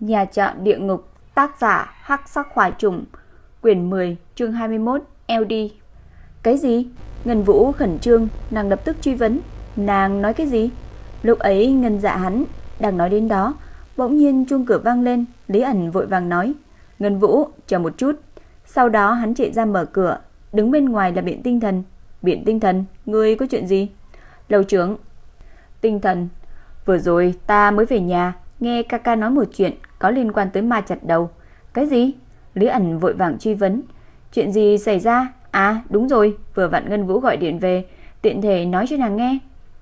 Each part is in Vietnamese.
Nhà trọ địa ngục, tác giả Hắc Sắc hoài Trùng, quyển 10, chương 21, LD. Cái gì? Ngân Vũ khẩn trương, nàng lập tức truy vấn, nàng nói cái gì? Lúc ấy Ngân Dạ hắn đang nói đến đó, bỗng nhiên chuông cửa vang lên, Lý ẩn vội vàng nói, "Ngân Vũ, chờ một chút." Sau đó hắn chạy ra mở cửa, đứng bên ngoài là Biện Tinh Thần. "Biện Tinh Thần, ngươi có chuyện gì?" "Lầu trưởng." "Tinh Thần, vừa rồi ta mới về nhà, nghe ca ca nói một chuyện có liên quan tới ma chặt đầu." "Cái gì?" Lý ẩn vội vàng truy vấn. "Chuyện gì xảy ra?" "À, đúng rồi, vừa vặn Ngân Vũ gọi điện về, tiện thể nói cho nàng nghe."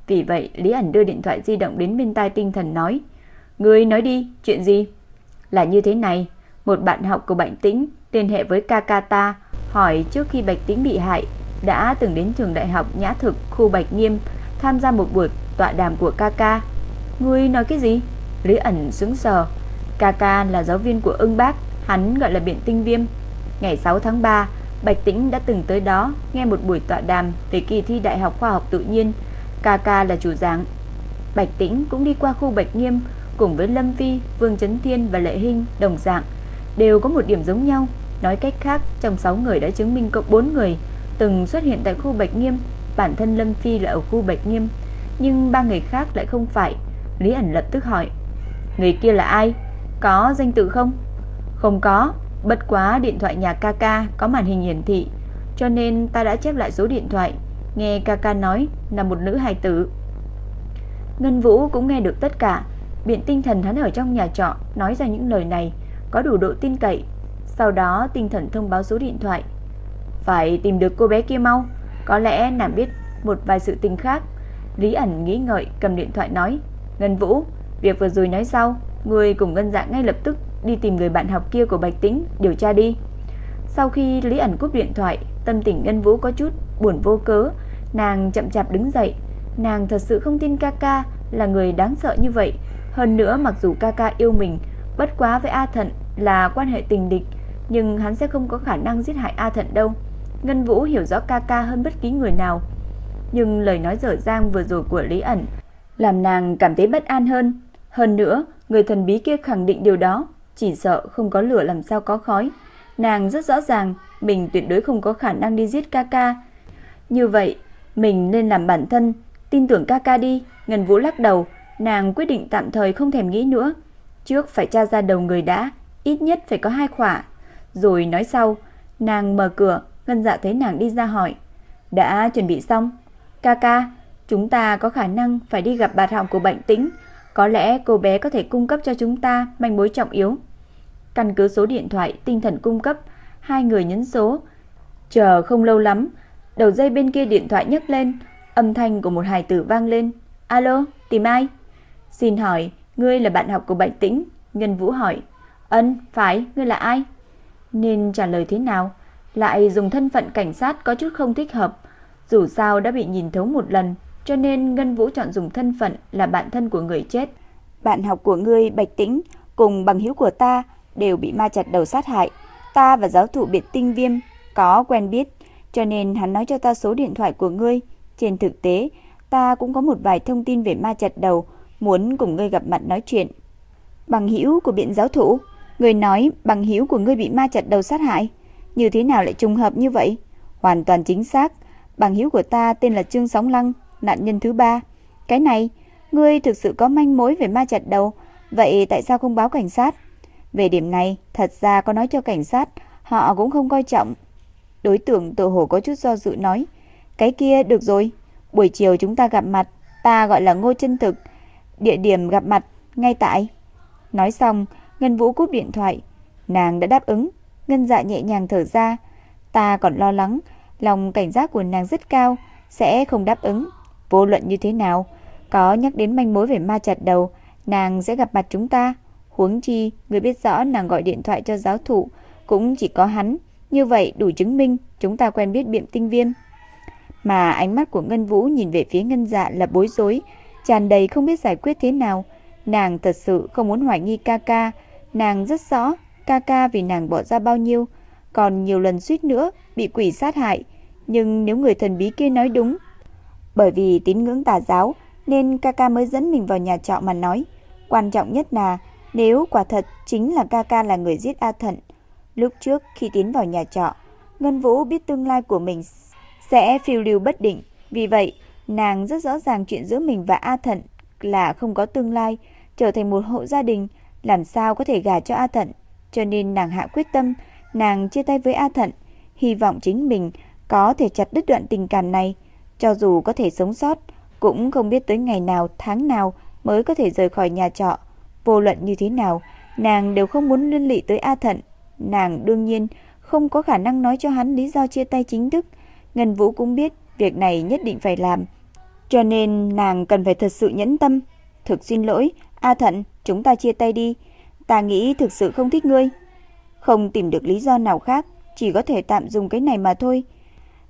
Vì vậy, Lý ẩn đưa điện thoại di động đến bên tai Tinh Thần nói: "Ngươi nói đi, chuyện gì?" "Là như thế này, một bạn học của Bạch Tĩnh liên hệ với Kakata, hỏi trước khi Bạch Tĩnh bị hại đã từng đến trường đại học Nhã Thực khu Bạch Nghiêm tham gia một buổi tọa đàm của Kaka. Ngươi nói cái gì? Lý ẩn sững sờ. Kaka là giáo viên của Ưng Bác, hắn gọi là Biện Tinh Viêm. Ngày 6 tháng 3, Bạch Tĩnh đã từng tới đó nghe một buổi tọa đàm về kỳ thi Đại học Khoa học Tự nhiên. Kaka là chủ giảng. Bạch Tĩnh cũng đi qua khu Bạch Nghiêm cùng với Lâm Phi, Vương Chấn Thiên và Lệ Hinh đồng dạng, đều có một điểm giống nhau. Nói cách khác, trong 6 người đã chứng minh cộng 4 người từng xuất hiện tại khu Bạch Nghiêm, bản thân Lâm Phi là ở khu Bạch Nghiêm, nhưng ba người khác lại không phải. Lý ẩn lập tức hỏi, người kia là ai? Có danh tự không? Không có, bất quá điện thoại nhà Kaka có màn hình hiển thị, cho nên ta đã chép lại số điện thoại. Nghe Kaka nói là một nữ hài tử. Ngân Vũ cũng nghe được tất cả, biện tinh thần hắn ở trong nhà trọ nói ra những lời này có đủ độ tin cậy. Sau đó tinh thần thông báo số điện thoại. Phải tìm được cô bé kia mau, có lẽ nàng biết một vài sự tình khác. Lý ẩn nghĩ ngợi cầm điện thoại nói, Ngân Vũ, việc vừa rồi nói sau, người cùng Ngân Dạ ngay lập tức đi tìm người bạn học kia của Bạch Tĩnh điều tra đi. Sau khi Lý ẩn cúp điện thoại, tâm tình Ngân Vũ có chút buồn vô cớ, nàng chậm chạp đứng dậy, nàng thật sự không tin Kaka là người đáng sợ như vậy, hơn nữa mặc dù Kaka yêu mình, bất quá với A Thận là quan hệ tình địch, nhưng hắn sẽ không có khả năng giết hại A Thận đâu. Ngân Vũ hiểu rõ Kaka hơn bất kỳ người nào, nhưng lời nói dở dang vừa rồi của Lý ẩn làm nàng cảm thấy bất an hơn. Hơn nữa, người thần bí kia khẳng định điều đó, chỉ sợ không có lửa làm sao có khói. Nàng rất rõ ràng mình tuyệt đối không có khả năng đi giết Kaka. Như vậy, mình nên làm bản thân tin tưởng Kaka đi. Ngân Vũ lắc đầu, nàng quyết định tạm thời không thèm nghĩ nữa. Trước phải tra ra đầu người đã, ít nhất phải có hai khỏa. Rồi nói sau, nàng mở cửa, Ngân Dạ thấy nàng đi ra hỏi, đã chuẩn bị xong? Kaka, chúng ta có khả năng phải đi gặp bà học của bệnh tĩnh, có lẽ cô bé có thể cung cấp cho chúng ta manh mối trọng yếu. Căn cứ số điện thoại tinh thần cung cấp, hai người nhấn số. Chờ không lâu lắm, đầu dây bên kia điện thoại nhấc lên, âm thanh của một hài tử vang lên. Alo, tìm ai? Xin hỏi, ngươi là bạn học của Bạch Tĩnh? Ngân Vũ hỏi. Ân, phải, ngươi là ai? Nên trả lời thế nào? Lại dùng thân phận cảnh sát có chút không thích hợp. Dù sao đã bị nhìn thấu một lần, cho nên Ngân Vũ chọn dùng thân phận là bạn thân của người chết. Bạn học của ngươi Bạch Tĩnh cùng bằng hữu của ta đều bị ma chặt đầu sát hại. Ta và giáo thụ biệt tinh viêm có quen biết, cho nên hắn nói cho ta số điện thoại của ngươi. Trên thực tế, ta cũng có một vài thông tin về ma chặt đầu, muốn cùng ngươi gặp mặt nói chuyện. Bằng hữu của biện giáo thụ, người nói bằng hữu của ngươi bị ma chặt đầu sát hại, như thế nào lại trùng hợp như vậy? Hoàn toàn chính xác, bằng hữu của ta tên là Trương Sóng Lăng, nạn nhân thứ ba. Cái này, ngươi thực sự có manh mối về ma chặt đầu, vậy tại sao không báo cảnh sát? Về điểm này, thật ra có nói cho cảnh sát, họ cũng không coi trọng. Đối tượng tự hồ có chút do dự nói, cái kia được rồi, buổi chiều chúng ta gặp mặt, ta gọi là Ngô Chân Thực, địa điểm gặp mặt ngay tại. Nói xong, Ngân Vũ cúp điện thoại, nàng đã đáp ứng, Ngân Dạ nhẹ nhàng thở ra, ta còn lo lắng, lòng cảnh giác của nàng rất cao, sẽ không đáp ứng. Vô luận như thế nào, có nhắc đến manh mối về ma chặt đầu, nàng sẽ gặp mặt chúng ta. Huống chi, người biết rõ nàng gọi điện thoại cho giáo thụ, cũng chỉ có hắn. Như vậy đủ chứng minh chúng ta quen biết biệm tinh viêm. Mà ánh mắt của Ngân Vũ nhìn về phía Ngân Dạ là bối rối, tràn đầy không biết giải quyết thế nào. Nàng thật sự không muốn hoài nghi ca ca, nàng rất rõ ca ca vì nàng bỏ ra bao nhiêu, còn nhiều lần suýt nữa bị quỷ sát hại. Nhưng nếu người thần bí kia nói đúng, bởi vì tín ngưỡng tà giáo nên ca ca mới dẫn mình vào nhà trọ mà nói. Quan trọng nhất là Nếu quả thật chính là ca ca là người giết A Thận, lúc trước khi tiến vào nhà trọ, Ngân Vũ biết tương lai của mình sẽ phiêu lưu bất định, vì vậy nàng rất rõ ràng chuyện giữa mình và A Thận là không có tương lai, trở thành một hộ gia đình, làm sao có thể gả cho A Thận, cho nên nàng hạ quyết tâm, nàng chia tay với A Thận, hy vọng chính mình có thể chặt đứt đoạn tình cảm này, cho dù có thể sống sót, cũng không biết tới ngày nào, tháng nào mới có thể rời khỏi nhà trọ. Vô luận như thế nào, nàng đều không muốn liên lụy tới A Thận. Nàng đương nhiên không có khả năng nói cho hắn lý do chia tay chính thức. Ngân Vũ cũng biết việc này nhất định phải làm. Cho nên nàng cần phải thật sự nhẫn tâm. Thực xin lỗi, A Thận, chúng ta chia tay đi. Ta nghĩ thực sự không thích ngươi. Không tìm được lý do nào khác, chỉ có thể tạm dùng cái này mà thôi.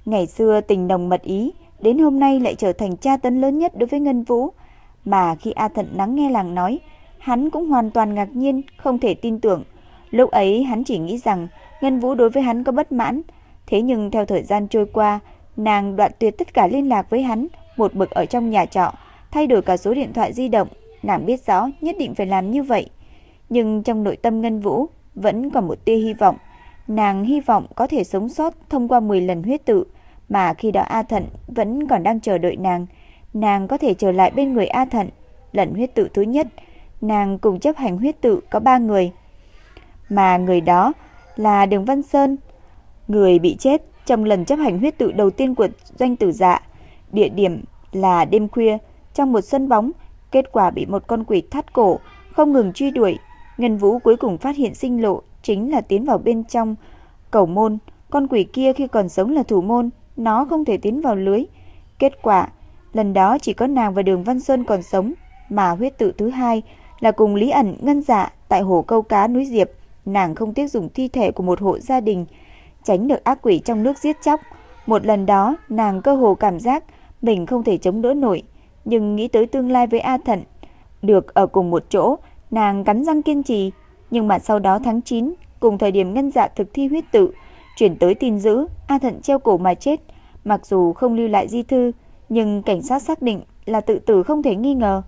Ngày xưa tình nồng mật ý, đến hôm nay lại trở thành tra tấn lớn nhất đối với Ngân Vũ. Mà khi A Thận lắng nghe làng nói, hắn cũng hoàn toàn ngạc nhiên, không thể tin tưởng. Lúc ấy hắn chỉ nghĩ rằng Ngân Vũ đối với hắn có bất mãn, thế nhưng theo thời gian trôi qua, nàng đoạn tuyệt tất cả liên lạc với hắn, một mực ở trong nhà trọ, thay đổi cả số điện thoại di động, nàng biết rõ nhất định phải làm như vậy. Nhưng trong nội tâm Ngân Vũ vẫn còn một tia hy vọng, nàng hy vọng có thể sống sót thông qua 10 lần huyết tự, mà khi đó A Thận vẫn còn đang chờ đợi nàng, nàng có thể trở lại bên người A Thận. Lần huyết tự thứ nhất, nàng cùng chấp hành huyết tự có 3 người, mà người đó là Đường Văn Sơn, người bị chết trong lần chấp hành huyết tự đầu tiên của doanh tử dạ. Địa điểm là đêm khuya trong một sân bóng, kết quả bị một con quỷ thắt cổ không ngừng truy đuổi. Ngân Vũ cuối cùng phát hiện sinh lộ chính là tiến vào bên trong cầu môn. Con quỷ kia khi còn sống là thủ môn, nó không thể tiến vào lưới. Kết quả, lần đó chỉ có nàng và Đường Văn Sơn còn sống, mà huyết tự thứ hai là cùng Lý ẩn ngân dạ tại hồ câu cá núi Diệp. Nàng không tiếc dùng thi thể của một hộ gia đình, tránh được ác quỷ trong nước giết chóc. Một lần đó, nàng cơ hồ cảm giác mình không thể chống đỡ nổi, nhưng nghĩ tới tương lai với A Thận, được ở cùng một chỗ, nàng cắn răng kiên trì, nhưng mà sau đó tháng 9, cùng thời điểm ngân dạ thực thi huyết tự, chuyển tới tin dữ A Thận treo cổ mà chết, mặc dù không lưu lại di thư, nhưng cảnh sát xác định là tự tử không thể nghi ngờ.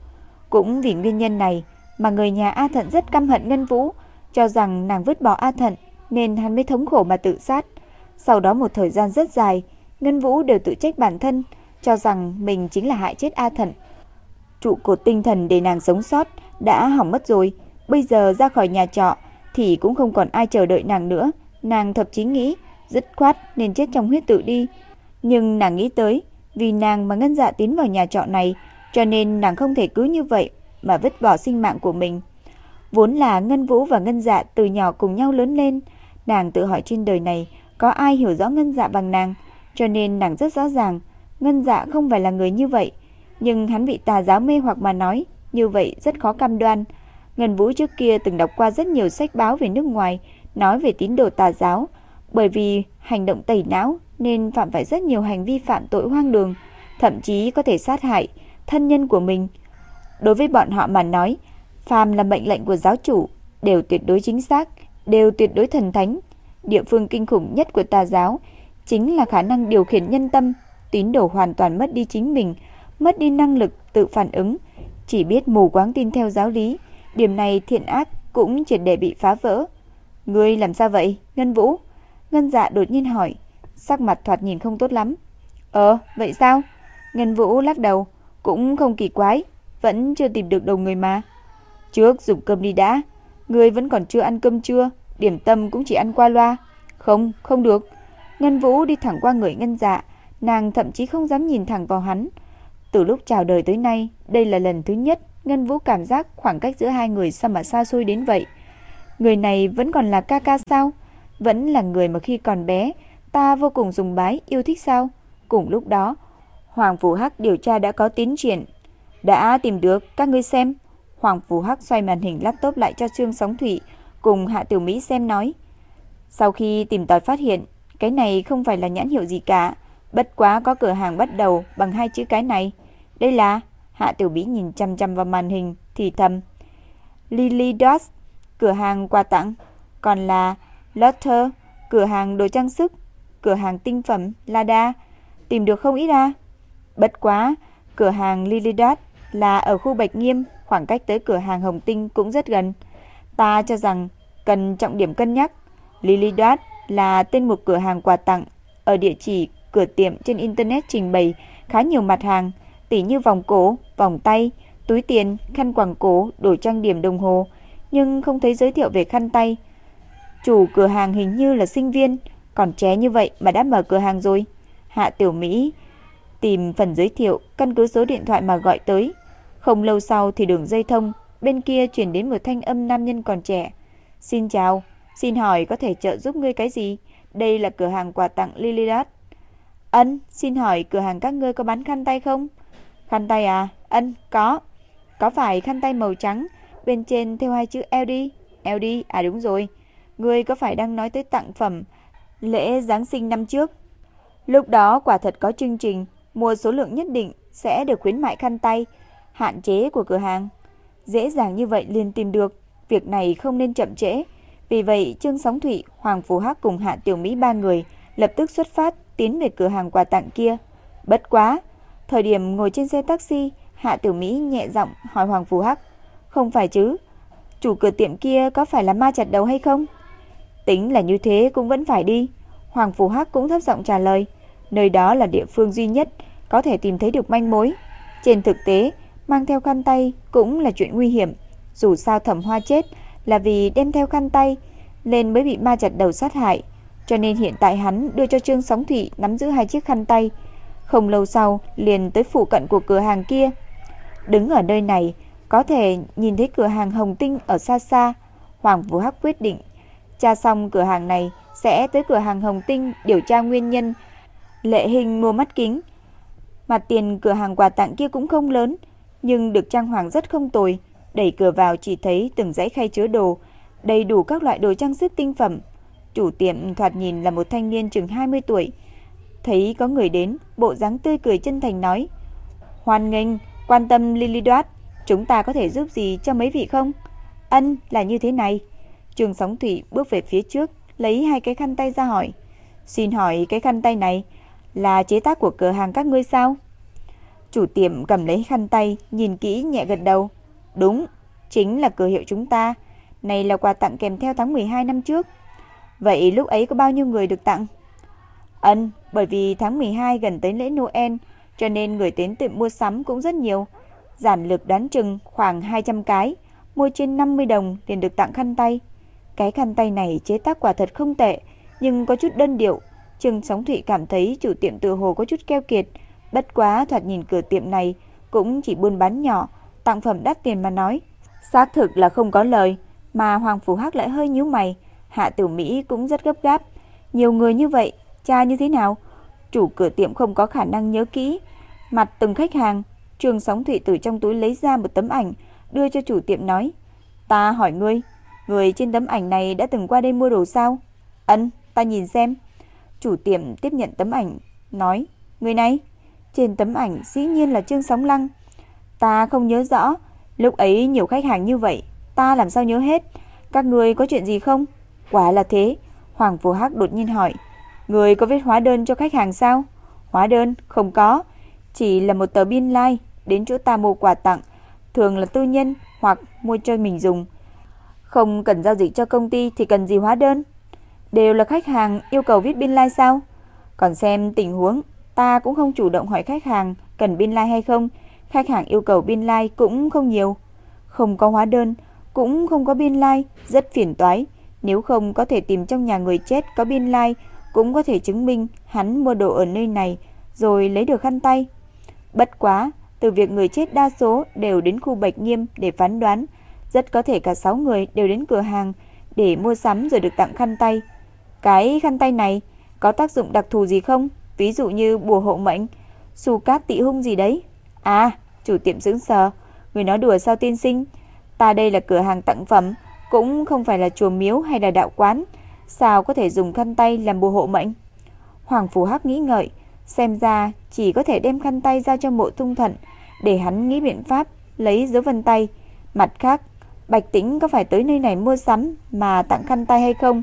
Cũng vì nguyên nhân này mà người nhà A Thận rất căm hận Ngân Vũ, cho rằng nàng vứt bỏ A Thận nên hắn mới thống khổ mà tự sát. Sau đó một thời gian rất dài, Ngân Vũ đều tự trách bản thân, cho rằng mình chính là hại chết A Thận. Trụ cột tinh thần để nàng sống sót đã hỏng mất rồi, bây giờ ra khỏi nhà trọ thì cũng không còn ai chờ đợi nàng nữa. Nàng thậm chí nghĩ dứt khoát nên chết trong huyết tự đi. Nhưng nàng nghĩ tới, vì nàng mà ngân dạ tiến vào nhà trọ này, cho nên nàng không thể cứ như vậy mà vứt bỏ sinh mạng của mình. Vốn là Ngân Vũ và Ngân Dạ từ nhỏ cùng nhau lớn lên, nàng tự hỏi trên đời này có ai hiểu rõ Ngân Dạ bằng nàng, cho nên nàng rất rõ ràng, Ngân Dạ không phải là người như vậy, nhưng hắn bị tà giáo mê hoặc mà nói, như vậy rất khó cam đoan. Ngân Vũ trước kia từng đọc qua rất nhiều sách báo về nước ngoài, nói về tín đồ tà giáo, bởi vì hành động tẩy não nên phạm phải rất nhiều hành vi phạm tội hoang đường, thậm chí có thể sát hại thân nhân của mình. Đối với bọn họ mà nói, phàm là mệnh lệnh của giáo chủ đều tuyệt đối chính xác, đều tuyệt đối thần thánh. Địa phương kinh khủng nhất của tà giáo chính là khả năng điều khiển nhân tâm, tín đồ hoàn toàn mất đi chính mình, mất đi năng lực tự phản ứng, chỉ biết mù quáng tin theo giáo lý. Điểm này thiện ác cũng triệt để bị phá vỡ. Ngươi làm sao vậy, Ngân Vũ? Ngân Dạ đột nhiên hỏi, sắc mặt thoạt nhìn không tốt lắm. Ờ, vậy sao? Ngân Vũ lắc đầu, cũng không kỳ quái, vẫn chưa tìm được đầu người mà. Trước dùng cơm đi đã, người vẫn còn chưa ăn cơm chưa, điểm tâm cũng chỉ ăn qua loa. Không, không được. Ngân Vũ đi thẳng qua người Ngân Dạ, nàng thậm chí không dám nhìn thẳng vào hắn. Từ lúc chào đời tới nay, đây là lần thứ nhất Ngân Vũ cảm giác khoảng cách giữa hai người sao mà xa xôi đến vậy. Người này vẫn còn là ca ca sao? Vẫn là người mà khi còn bé, ta vô cùng dùng bái, yêu thích sao? Cùng lúc đó, Hoàng Phủ Hắc điều tra đã có tiến triển. Đã tìm được, các ngươi xem. Hoàng Phủ Hắc xoay màn hình laptop lại cho Trương Sóng Thủy cùng Hạ Tiểu Mỹ xem nói. Sau khi tìm tòi phát hiện, cái này không phải là nhãn hiệu gì cả, bất quá có cửa hàng bắt đầu bằng hai chữ cái này. Đây là Hạ Tiểu Mỹ nhìn chăm chăm vào màn hình thì thầm. Lily Dots, cửa hàng quà tặng, còn là Lotter, cửa hàng đồ trang sức, cửa hàng tinh phẩm Lada, tìm được không ít ra. Bất quá, cửa hàng Lilidat là ở khu Bạch Nghiêm, khoảng cách tới cửa hàng Hồng Tinh cũng rất gần. Ta cho rằng cần trọng điểm cân nhắc. Lilidat là tên một cửa hàng quà tặng ở địa chỉ cửa tiệm trên internet trình bày khá nhiều mặt hàng, tỉ như vòng cổ, vòng tay, túi tiền, khăn quàng cổ, đồ trang điểm đồng hồ, nhưng không thấy giới thiệu về khăn tay. Chủ cửa hàng hình như là sinh viên, còn trẻ như vậy mà đã mở cửa hàng rồi. Hạ Tiểu Mỹ tìm phần giới thiệu, căn cứ số điện thoại mà gọi tới. Không lâu sau thì đường dây thông, bên kia chuyển đến một thanh âm nam nhân còn trẻ. Xin chào, xin hỏi có thể trợ giúp ngươi cái gì? Đây là cửa hàng quà tặng Lilirat. Ân, xin hỏi cửa hàng các ngươi có bán khăn tay không? Khăn tay à? Ân, có. Có phải khăn tay màu trắng, bên trên theo hai chữ LD? LD, à đúng rồi. Ngươi có phải đang nói tới tặng phẩm lễ Giáng sinh năm trước? Lúc đó quả thật có chương trình mua số lượng nhất định sẽ được khuyến mại khăn tay, hạn chế của cửa hàng. Dễ dàng như vậy liền tìm được, việc này không nên chậm trễ. Vì vậy, Trương Sóng Thụy, Hoàng Phú Hắc cùng Hạ Tiểu Mỹ ba người lập tức xuất phát tiến về cửa hàng quà tặng kia. Bất quá, thời điểm ngồi trên xe taxi, Hạ Tiểu Mỹ nhẹ giọng hỏi Hoàng Phú Hắc, "Không phải chứ? Chủ cửa tiệm kia có phải là ma chặt đầu hay không?" Tính là như thế cũng vẫn phải đi. Hoàng phủ Hắc cũng thấp giọng trả lời, nơi đó là địa phương duy nhất có thể tìm thấy được manh mối. Trên thực tế, mang theo khăn tay cũng là chuyện nguy hiểm. Dù sao Thẩm Hoa chết là vì đem theo khăn tay nên mới bị ma chặt đầu sát hại. Cho nên hiện tại hắn đưa cho Trương Sóng thụy nắm giữ hai chiếc khăn tay. Không lâu sau liền tới phụ cận của cửa hàng kia. Đứng ở nơi này, có thể nhìn thấy cửa hàng Hồng Tinh ở xa xa. Hoàng Vũ Hắc quyết định, tra xong cửa hàng này sẽ tới cửa hàng Hồng Tinh điều tra nguyên nhân. Lệ hình mua mắt kính. Mặt tiền cửa hàng quà tặng kia cũng không lớn, nhưng được trang hoàng rất không tồi. Đẩy cửa vào chỉ thấy từng dãy khay chứa đồ, đầy đủ các loại đồ trang sức tinh phẩm. Chủ tiệm thoạt nhìn là một thanh niên chừng 20 tuổi. Thấy có người đến, bộ dáng tươi cười chân thành nói: "Hoan nghênh, quan tâm Lily Đoát, chúng ta có thể giúp gì cho mấy vị không?" "Ân, là như thế này." Trường Sóng Thủy bước về phía trước, lấy hai cái khăn tay ra hỏi: "Xin hỏi cái khăn tay này là chế tác của cửa hàng các ngươi sao?" Chủ tiệm cầm lấy khăn tay, nhìn kỹ nhẹ gật đầu. Đúng, chính là cửa hiệu chúng ta. Này là quà tặng kèm theo tháng 12 năm trước. Vậy lúc ấy có bao nhiêu người được tặng? Ân, bởi vì tháng 12 gần tới lễ Noel, cho nên người đến tiệm mua sắm cũng rất nhiều. Giản lược đoán chừng khoảng 200 cái, mua trên 50 đồng liền được tặng khăn tay. Cái khăn tay này chế tác quả thật không tệ, nhưng có chút đơn điệu. Trương Sóng Thụy cảm thấy chủ tiệm tự hồ có chút keo kiệt, bất quá thoạt nhìn cửa tiệm này cũng chỉ buôn bán nhỏ, tặng phẩm đắt tiền mà nói. Xác thực là không có lời, mà Hoàng Phủ Hắc lại hơi nhíu mày, Hạ tử Mỹ cũng rất gấp gáp. Nhiều người như vậy, cha như thế nào? Chủ cửa tiệm không có khả năng nhớ kỹ mặt từng khách hàng. Trương Sóng Thụy từ trong túi lấy ra một tấm ảnh, đưa cho chủ tiệm nói: "Ta hỏi ngươi, người trên tấm ảnh này đã từng qua đây mua đồ sao?" "Ân, ta nhìn xem." Chủ tiệm tiếp nhận tấm ảnh, nói: "Người này?" Trên tấm ảnh dĩ nhiên là Trương Sóng Lăng. Ta không nhớ rõ, lúc ấy nhiều khách hàng như vậy, ta làm sao nhớ hết? Các người có chuyện gì không? Quả là thế, Hoàng Phù Hắc đột nhiên hỏi, người có viết hóa đơn cho khách hàng sao? Hóa đơn không có, chỉ là một tờ biên lai like, đến chỗ ta mua quà tặng, thường là tư nhân hoặc mua cho mình dùng. Không cần giao dịch cho công ty thì cần gì hóa đơn? Đều là khách hàng yêu cầu viết biên lai like sao? Còn xem tình huống, ta cũng không chủ động hỏi khách hàng cần biên lai like hay không, khách hàng yêu cầu biên lai like cũng không nhiều. Không có hóa đơn, cũng không có biên lai, like, rất phiền toái. Nếu không có thể tìm trong nhà người chết có biên lai, like, cũng có thể chứng minh hắn mua đồ ở nơi này rồi lấy được khăn tay. Bất quá, từ việc người chết đa số đều đến khu Bạch Nghiêm để phán đoán, rất có thể cả 6 người đều đến cửa hàng để mua sắm rồi được tặng khăn tay. Cái khăn tay này có tác dụng đặc thù gì không? Ví dụ như bùa hộ mệnh, su cát tị hung gì đấy? À, chủ tiệm sững sờ, người nói đùa sao tiên sinh? Ta đây là cửa hàng tặng phẩm, cũng không phải là chùa miếu hay là đạo quán, sao có thể dùng khăn tay làm bùa hộ mệnh? Hoàng Phù Hắc nghĩ ngợi, xem ra chỉ có thể đem khăn tay ra cho Mộ Tung Thận để hắn nghĩ biện pháp lấy dấu vân tay. Mặt khác, Bạch Tĩnh có phải tới nơi này mua sắm mà tặng khăn tay hay không?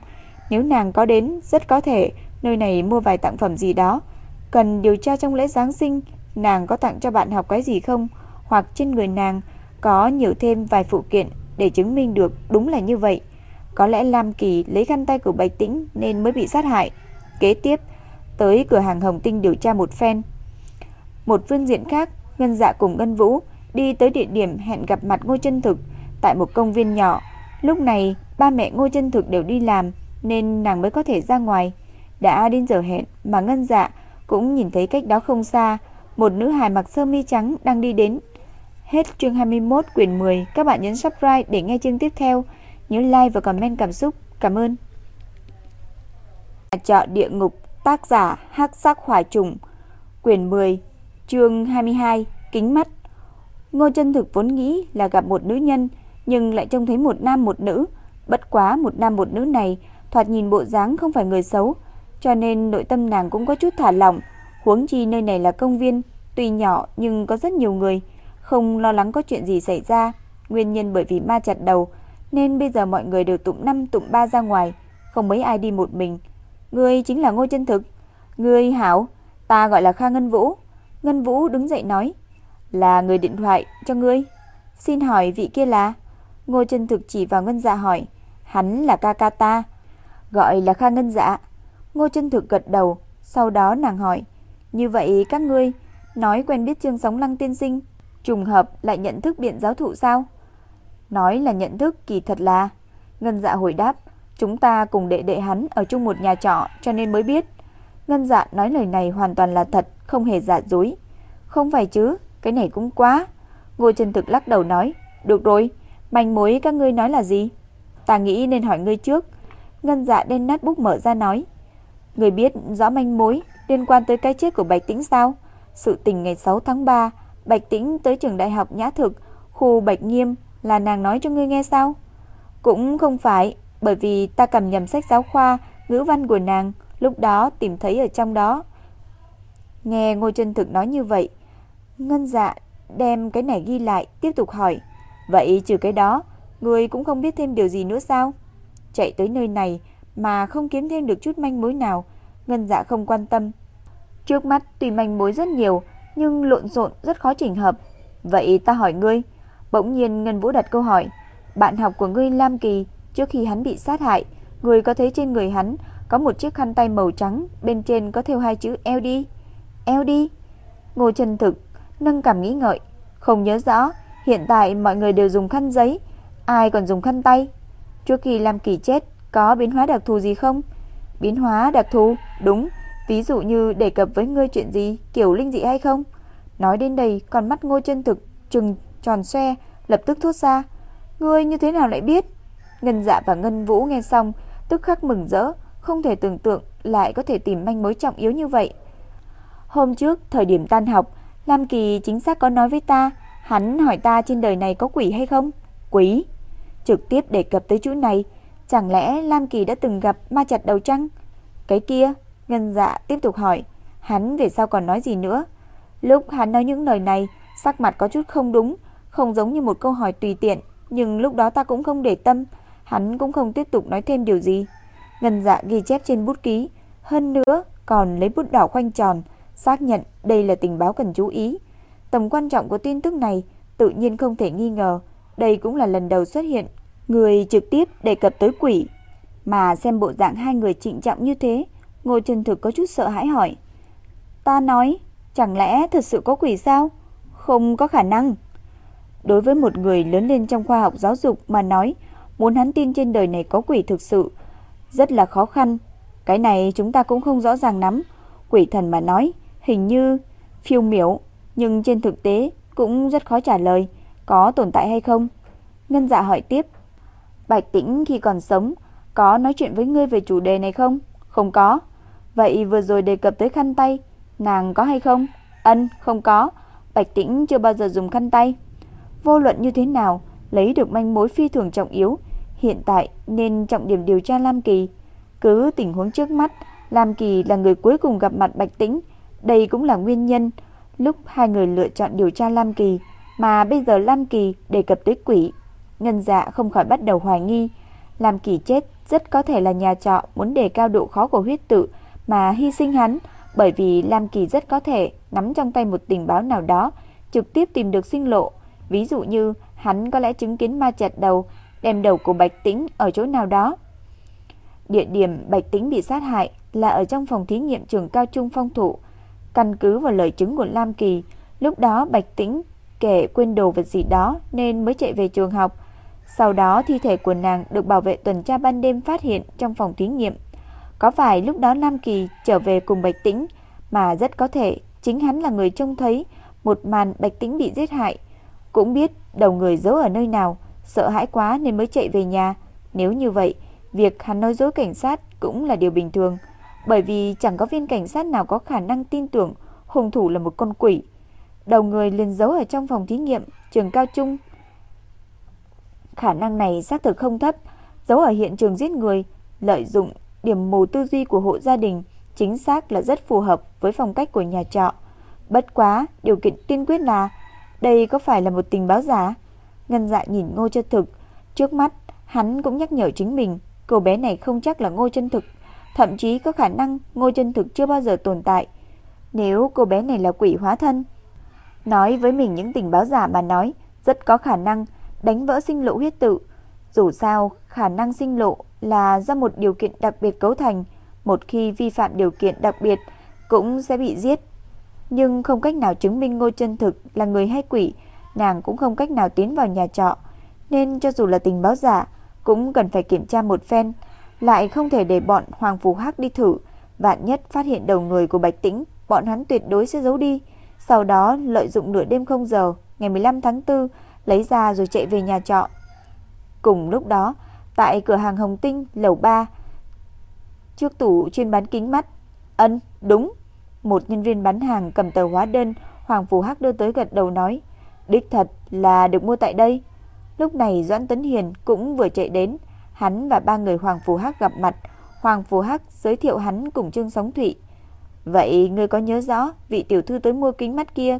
Nếu nàng có đến, rất có thể nơi này mua vài tặng phẩm gì đó. Cần điều tra trong lễ Giáng sinh, nàng có tặng cho bạn học cái gì không? Hoặc trên người nàng có nhiều thêm vài phụ kiện để chứng minh được đúng là như vậy. Có lẽ Lam Kỳ lấy khăn tay của Bạch Tĩnh nên mới bị sát hại. Kế tiếp, tới cửa hàng Hồng Tinh điều tra một phen. Một phương diện khác, Ngân Dạ cùng Ngân Vũ đi tới địa điểm hẹn gặp mặt Ngô Chân Thực tại một công viên nhỏ. Lúc này, ba mẹ Ngô Chân Thực đều đi làm nên nàng mới có thể ra ngoài. Đã đến giờ hẹn mà Ngân Dạ cũng nhìn thấy cách đó không xa, một nữ hài mặc sơ mi trắng đang đi đến. Hết chương 21 quyển 10, các bạn nhấn subscribe để nghe chương tiếp theo. Nhớ like và comment cảm xúc. Cảm ơn. Trọ địa ngục, tác giả Hắc Sắc Hỏa Trùng, quyển 10, chương 22, kính mắt. Ngô Chân Thực vốn nghĩ là gặp một nữ nhân, nhưng lại trông thấy một nam một nữ, bất quá một nam một nữ này thoạt nhìn bộ dáng không phải người xấu, cho nên nội tâm nàng cũng có chút thả lỏng, huống chi nơi này là công viên, tuy nhỏ nhưng có rất nhiều người, không lo lắng có chuyện gì xảy ra, nguyên nhân bởi vì ma chặt đầu, nên bây giờ mọi người đều tụm năm tụm ba ra ngoài, không mấy ai đi một mình. Ngươi chính là Ngô Chân Thực. Ngươi hảo, ta gọi là Kha Ngân Vũ. Ngân Vũ đứng dậy nói, là người điện thoại cho ngươi. Xin hỏi vị kia là? Ngô Chân Thực chỉ vào Ngân Dạ hỏi, hắn là ca ca ta, gọi là Kha Ngân Dạ. Ngô Chân Thực gật đầu, sau đó nàng hỏi, như vậy các ngươi nói quen biết Trương Sóng Lăng tiên sinh, trùng hợp lại nhận thức biện giáo thụ sao? Nói là nhận thức kỳ thật là Ngân Dạ hồi đáp, chúng ta cùng đệ đệ hắn ở chung một nhà trọ cho nên mới biết. Ngân Dạ nói lời này hoàn toàn là thật, không hề giả dối. Không phải chứ, cái này cũng quá. Ngô Chân Thực lắc đầu nói, được rồi, manh mối các ngươi nói là gì? Ta nghĩ nên hỏi ngươi trước. Ngân Dạ đen nát bút mở ra nói, Người biết rõ manh mối liên quan tới cái chết của Bạch Tĩnh sao? Sự tình ngày 6 tháng 3, Bạch Tĩnh tới trường đại học Nhã Thực, khu Bạch Nghiêm là nàng nói cho ngươi nghe sao? Cũng không phải, bởi vì ta cầm nhầm sách giáo khoa ngữ văn của nàng, lúc đó tìm thấy ở trong đó. Nghe Ngô Chân Thực nói như vậy, Ngân Dạ đem cái này ghi lại, tiếp tục hỏi, vậy trừ cái đó, ngươi cũng không biết thêm điều gì nữa sao? Chạy tới nơi này mà không kiếm thêm được chút manh mối nào, Ngân Dạ không quan tâm. Trước mắt tuy manh mối rất nhiều, nhưng lộn xộn rất khó chỉnh hợp. Vậy ta hỏi ngươi, bỗng nhiên Ngân Vũ đặt câu hỏi, bạn học của ngươi Lam Kỳ trước khi hắn bị sát hại, người có thấy trên người hắn có một chiếc khăn tay màu trắng, bên trên có thêu hai chữ LD. LD? Ngô Chân Thực nâng cằm nghĩ ngợi, không nhớ rõ, hiện tại mọi người đều dùng khăn giấy, ai còn dùng khăn tay? Trước khi Lam Kỳ chết, có biến hóa đặc thù gì không? Biến hóa đặc thù? Đúng, ví dụ như đề cập với ngươi chuyện gì, kiểu linh dị hay không? Nói đến đây, con mắt Ngô Chân Thực trừng tròn xoe, lập tức thốt ra, ngươi như thế nào lại biết? Ngân Dạ và Ngân Vũ nghe xong, tức khắc mừng rỡ, không thể tưởng tượng lại có thể tìm manh mối trọng yếu như vậy. Hôm trước, thời điểm tan học, Lam Kỳ chính xác có nói với ta, hắn hỏi ta trên đời này có quỷ hay không? Quỷ? Trực tiếp đề cập tới chỗ này, Chẳng lẽ Lam Kỳ đã từng gặp ma chặt đầu trăng? Cái kia, Ngân Dạ tiếp tục hỏi, hắn về sau còn nói gì nữa? Lúc hắn nói những lời này, sắc mặt có chút không đúng, không giống như một câu hỏi tùy tiện, nhưng lúc đó ta cũng không để tâm, hắn cũng không tiếp tục nói thêm điều gì. Ngân Dạ ghi chép trên bút ký, hơn nữa còn lấy bút đỏ khoanh tròn, xác nhận đây là tình báo cần chú ý. Tầm quan trọng của tin tức này tự nhiên không thể nghi ngờ, đây cũng là lần đầu xuất hiện Người trực tiếp đề cập tới quỷ, mà xem bộ dạng hai người trịnh trọng như thế, Ngô Trần Thực có chút sợ hãi hỏi: "Ta nói, chẳng lẽ thật sự có quỷ sao?" "Không có khả năng." Đối với một người lớn lên trong khoa học giáo dục mà nói, muốn hắn tin trên đời này có quỷ thực sự rất là khó khăn. Cái này chúng ta cũng không rõ ràng lắm. Quỷ thần mà nói, hình như phiêu miểu, nhưng trên thực tế cũng rất khó trả lời có tồn tại hay không. Ngân Dạ hỏi tiếp, Bạch Tĩnh khi còn sống có nói chuyện với ngươi về chủ đề này không? Không có. Vậy vừa rồi đề cập tới khăn tay, nàng có hay không? Ân, không có. Bạch Tĩnh chưa bao giờ dùng khăn tay. Vô luận như thế nào, lấy được manh mối phi thường trọng yếu, hiện tại nên trọng điểm điều tra Lam Kỳ. Cứ tình huống trước mắt, Lam Kỳ là người cuối cùng gặp mặt Bạch Tĩnh, đây cũng là nguyên nhân lúc hai người lựa chọn điều tra Lam Kỳ, mà bây giờ Lam Kỳ đề cập tới quỷ Ngân dạ không khỏi bắt đầu hoài nghi, lam kỳ chết rất có thể là nhà trọ muốn đề cao độ khó của huyết tự mà hy sinh hắn, bởi vì Lam Kỳ rất có thể nắm trong tay một tình báo nào đó, trực tiếp tìm được sinh lộ. Ví dụ như Hắn có lẽ chứng kiến ma chặt đầu, đem đầu của Bạch Tĩnh ở chỗ nào đó. Địa điểm Bạch Tĩnh bị sát hại là ở trong phòng thí nghiệm trường cao trung phong thụ. Căn cứ vào lời chứng của Lam Kỳ, lúc đó Bạch Tĩnh kể quên đồ vật gì đó nên mới chạy về trường học. Sau đó thi thể của nàng được bảo vệ tuần tra ban đêm phát hiện trong phòng thí nghiệm. Có phải lúc đó Nam Kỳ trở về cùng Bạch Tĩnh mà rất có thể chính hắn là người trông thấy một màn Bạch Tĩnh bị giết hại, cũng biết đầu người giấu ở nơi nào, sợ hãi quá nên mới chạy về nhà. Nếu như vậy, việc hắn nói dối cảnh sát cũng là điều bình thường, bởi vì chẳng có viên cảnh sát nào có khả năng tin tưởng hung thủ là một con quỷ. Đầu người liền giấu ở trong phòng thí nghiệm trường cao trung. Khả năng này xác thực không thấp, giấu ở hiện trường giết người, lợi dụng điểm mù tư duy của hộ gia đình chính xác là rất phù hợp với phong cách của nhà trọ. Bất quá, điều kiện tiên quyết là đây có phải là một tình báo giả? Ngân Dạ nhìn Ngô Chân Thực, trước mắt hắn cũng nhắc nhở chính mình, cô bé này không chắc là Ngô Chân Thực, thậm chí có khả năng Ngô Chân Thực chưa bao giờ tồn tại. Nếu cô bé này là quỷ hóa thân, nói với mình những tình báo giả mà nói, rất có khả năng đánh vỡ sinh lộ huyết tự. Dù sao, khả năng sinh lộ là do một điều kiện đặc biệt cấu thành, một khi vi phạm điều kiện đặc biệt cũng sẽ bị giết. Nhưng không cách nào chứng minh Ngô Chân Thực là người hay quỷ, nàng cũng không cách nào tiến vào nhà trọ, nên cho dù là tình báo giả cũng cần phải kiểm tra một phen, lại không thể để bọn Hoàng Phù Hắc đi thử, vạn nhất phát hiện đầu người của Bạch Tĩnh, bọn hắn tuyệt đối sẽ giấu đi, sau đó lợi dụng nửa đêm không giờ ngày 15 tháng 4 lấy ra rồi chạy về nhà trọ. Cùng lúc đó, tại cửa hàng Hồng Tinh lầu 3, trước tủ chuyên bán kính mắt. Ân, đúng. Một nhân viên bán hàng cầm tờ hóa đơn Hoàng Phù Hắc đưa tới gật đầu nói, đích thật là được mua tại đây. Lúc này Doãn Tấn Hiền cũng vừa chạy đến, hắn và ba người Hoàng Phù Hắc gặp mặt, Hoàng Phù Hắc giới thiệu hắn cùng Trương Sóng Thụy. Vậy ngươi có nhớ rõ vị tiểu thư tới mua kính mắt kia?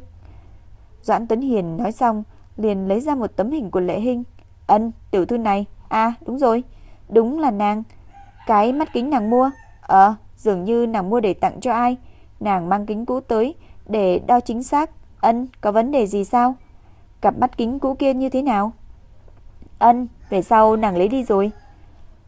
Doãn Tấn Hiền nói xong, liền lấy ra một tấm hình của Lệ Hinh. Ân, tiểu thư này, à đúng rồi, đúng là nàng. Cái mắt kính nàng mua, ờ, dường như nàng mua để tặng cho ai. Nàng mang kính cũ tới để đo chính xác. Ân, có vấn đề gì sao? Cặp mắt kính cũ kia như thế nào? Ân, về sau nàng lấy đi rồi.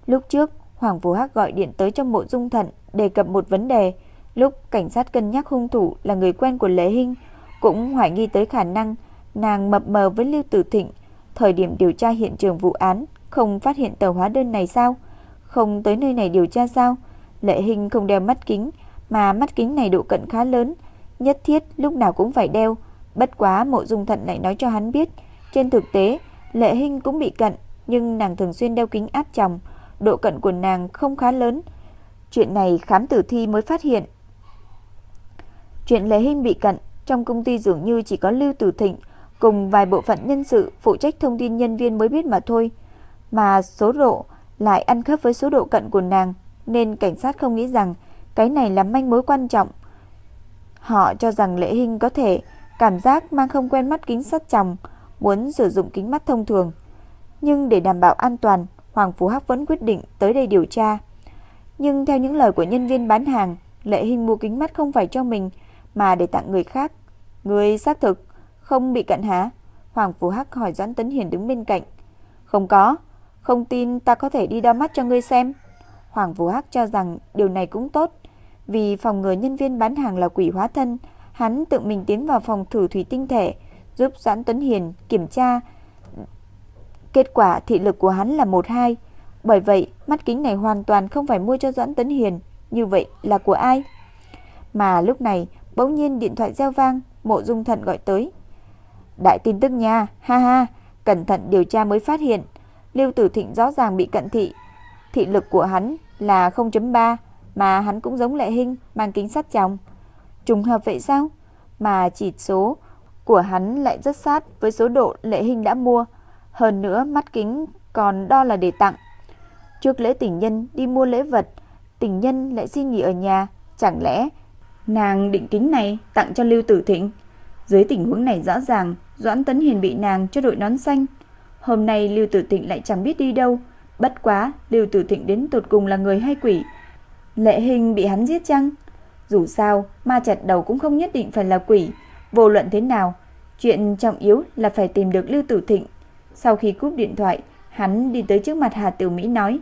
Lúc trước, Hoàng Vũ Hắc gọi điện tới trong mộ dung thận đề cập một vấn đề. Lúc cảnh sát cân nhắc hung thủ là người quen của Lệ Hinh, cũng hoài nghi tới khả năng nàng mập mờ với Lưu Tử Thịnh. Thời điểm điều tra hiện trường vụ án, không phát hiện tờ hóa đơn này sao? Không tới nơi này điều tra sao? Lệ Hinh không đeo mắt kính, mà mắt kính này độ cận khá lớn, nhất thiết lúc nào cũng phải đeo. Bất quá mộ dung thận lại nói cho hắn biết, trên thực tế, Lệ Hinh cũng bị cận, nhưng nàng thường xuyên đeo kính áp tròng, độ cận của nàng không khá lớn. Chuyện này khám tử thi mới phát hiện. Chuyện Lệ Hinh bị cận, trong công ty dường như chỉ có Lưu Tử Thịnh cùng vài bộ phận nhân sự phụ trách thông tin nhân viên mới biết mà thôi. Mà số độ lại ăn khớp với số độ cận của nàng, nên cảnh sát không nghĩ rằng cái này là manh mối quan trọng. Họ cho rằng Lệ Hinh có thể cảm giác mang không quen mắt kính sắt chồng, muốn sử dụng kính mắt thông thường. Nhưng để đảm bảo an toàn, Hoàng Phú Hắc vẫn quyết định tới đây điều tra. Nhưng theo những lời của nhân viên bán hàng, Lệ Hinh mua kính mắt không phải cho mình mà để tặng người khác. Người xác thực không bị cận hả? Hoàng Phú Hắc hỏi Doãn Tấn Hiền đứng bên cạnh. Không có, không tin ta có thể đi đo mắt cho ngươi xem. Hoàng Phú Hắc cho rằng điều này cũng tốt, vì phòng ngừa nhân viên bán hàng là quỷ hóa thân, hắn tự mình tiến vào phòng thử thủy tinh thể, giúp Doãn Tuấn Hiền kiểm tra. Kết quả thị lực của hắn là 1-2, bởi vậy mắt kính này hoàn toàn không phải mua cho Doãn Tuấn Hiền, như vậy là của ai? Mà lúc này, bỗng nhiên điện thoại reo vang, Mộ Dung Thận gọi tới. Đại tin tức nha, ha ha, cẩn thận điều tra mới phát hiện, Lưu Tử Thịnh rõ ràng bị cận thị, thị lực của hắn là 0.3 mà hắn cũng giống Lệ Hinh mang kính sắt chồng. Trùng hợp vậy sao? Mà chỉ số của hắn lại rất sát với số độ Lệ hình đã mua, hơn nữa mắt kính còn đo là để tặng. Trước lễ tình nhân đi mua lễ vật, tình nhân lại xin nghỉ ở nhà, chẳng lẽ nàng định kính này tặng cho Lưu Tử Thịnh? Dưới tình huống này rõ ràng, Doãn Tấn Hiền bị nàng cho đội nón xanh. Hôm nay Lưu Tử Thịnh lại chẳng biết đi đâu, bất quá Lưu Tử Thịnh đến tột cùng là người hay quỷ? Lệ Hình bị hắn giết chăng? Dù sao, ma chặt đầu cũng không nhất định phải là quỷ, vô luận thế nào, chuyện trọng yếu là phải tìm được Lưu Tử Thịnh. Sau khi cúp điện thoại, hắn đi tới trước mặt Hà Tiểu Mỹ nói,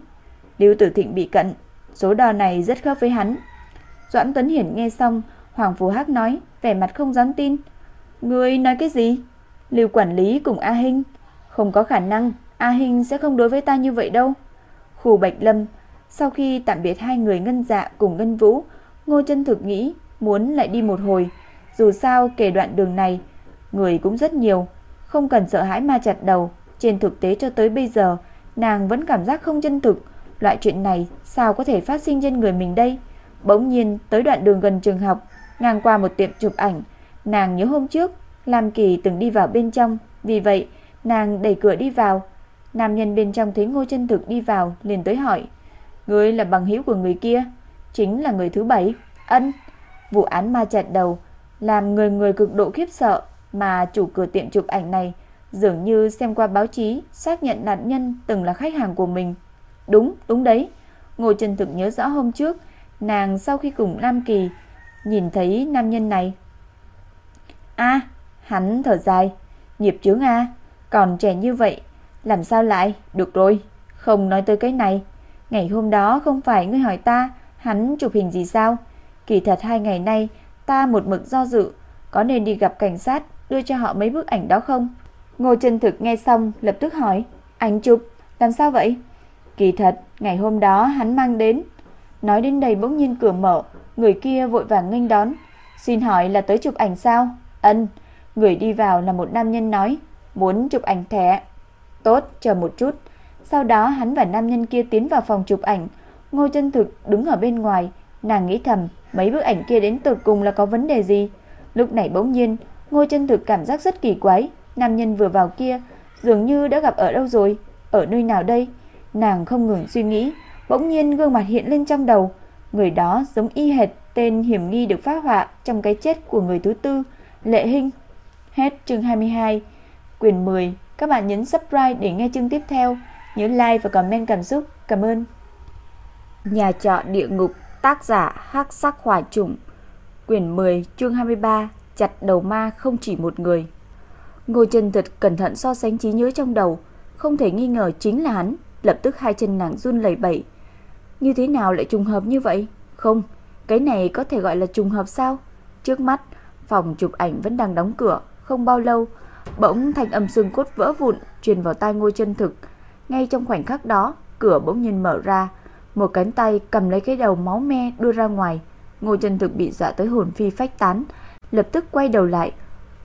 Lưu Tử Thịnh bị cận, số đo này rất khớp với hắn. Doãn Tuấn Hiển nghe xong, Hoàng Phú Hắc nói, vẻ mặt không dám tin. Ngươi nói cái gì? Lưu quản lý cùng A Hinh, không có khả năng, A Hinh sẽ không đối với ta như vậy đâu. Khu Bạch Lâm, sau khi tạm biệt hai người Ngân Dạ cùng Ngân Vũ, Ngô Chân thực nghĩ muốn lại đi một hồi, dù sao kể đoạn đường này, người cũng rất nhiều, không cần sợ hãi ma chặt đầu, trên thực tế cho tới bây giờ, nàng vẫn cảm giác không chân thực, loại chuyện này sao có thể phát sinh trên người mình đây? Bỗng nhiên tới đoạn đường gần trường học, ngang qua một tiệm chụp ảnh, nàng nhớ hôm trước Lam Kỳ từng đi vào bên trong, vì vậy nàng đẩy cửa đi vào. Nam nhân bên trong thấy Ngô Chân Thực đi vào, liền tới hỏi: "Ngươi là bằng hữu của người kia, chính là người thứ bảy?" Ân. Vụ án ma chặt đầu làm người người cực độ khiếp sợ, mà chủ cửa tiệm chụp ảnh này dường như xem qua báo chí, xác nhận nạn nhân từng là khách hàng của mình. Đúng, đúng đấy. Ngô trần Thực nhớ rõ hôm trước, nàng sau khi cùng nam Kỳ nhìn thấy nam nhân này. A, hắn thở dài, nghiệp chướng a, còn trẻ như vậy, làm sao lại? Được rồi, không nói tới cái này. Ngày hôm đó không phải ngươi hỏi ta hắn chụp hình gì sao? Kỳ thật hai ngày nay ta một mực do dự, có nên đi gặp cảnh sát đưa cho họ mấy bức ảnh đó không? Ngô Chân Thực nghe xong lập tức hỏi, "Ảnh chụp, làm sao vậy?" Kỳ thật, ngày hôm đó hắn mang đến. Nói đến đây bỗng nhiên cửa mở, người kia vội vàng nghênh đón, "Xin hỏi là tới chụp ảnh sao?" "Ân." Người đi vào là một nam nhân nói, "Muốn chụp ảnh thẻ." "Tốt, chờ một chút." Sau đó hắn và nam nhân kia tiến vào phòng chụp ảnh. Ngô Chân Thực đứng ở bên ngoài, nàng nghĩ thầm, mấy bức ảnh kia đến tụt cùng là có vấn đề gì? Lúc này bỗng nhiên, Ngô Chân Thực cảm giác rất kỳ quái, nam nhân vừa vào kia dường như đã gặp ở đâu rồi, ở nơi nào đây? Nàng không ngừng suy nghĩ, bỗng nhiên gương mặt hiện lên trong đầu, người đó giống y hệt tên hiểm nghi được phát họa trong cái chết của người thứ tư, Lệ Hinh. Hết chương 22, quyển 10. Các bạn nhấn subscribe để nghe chương tiếp theo, nhớ like và comment cảm xúc. Cảm ơn. Nhà trọ địa ngục, tác giả Hắc Sắc Hỏa chủng quyển 10, chương 23, chặt đầu ma không chỉ một người. Ngô Chân thật cẩn thận so sánh trí nhớ trong đầu, không thể nghi ngờ chính là hắn, lập tức hai chân nàng run lẩy bẩy. Như thế nào lại trùng hợp như vậy? Không, cái này có thể gọi là trùng hợp sao? Trước mắt, phòng chụp ảnh vẫn đang đóng cửa, không bao lâu, bỗng thanh âm xương cốt vỡ vụn truyền vào tai Ngô Chân Thực. Ngay trong khoảnh khắc đó, cửa bỗng nhiên mở ra, một cánh tay cầm lấy cái đầu máu me đưa ra ngoài. Ngô Chân Thực bị dọa tới hồn phi phách tán, lập tức quay đầu lại,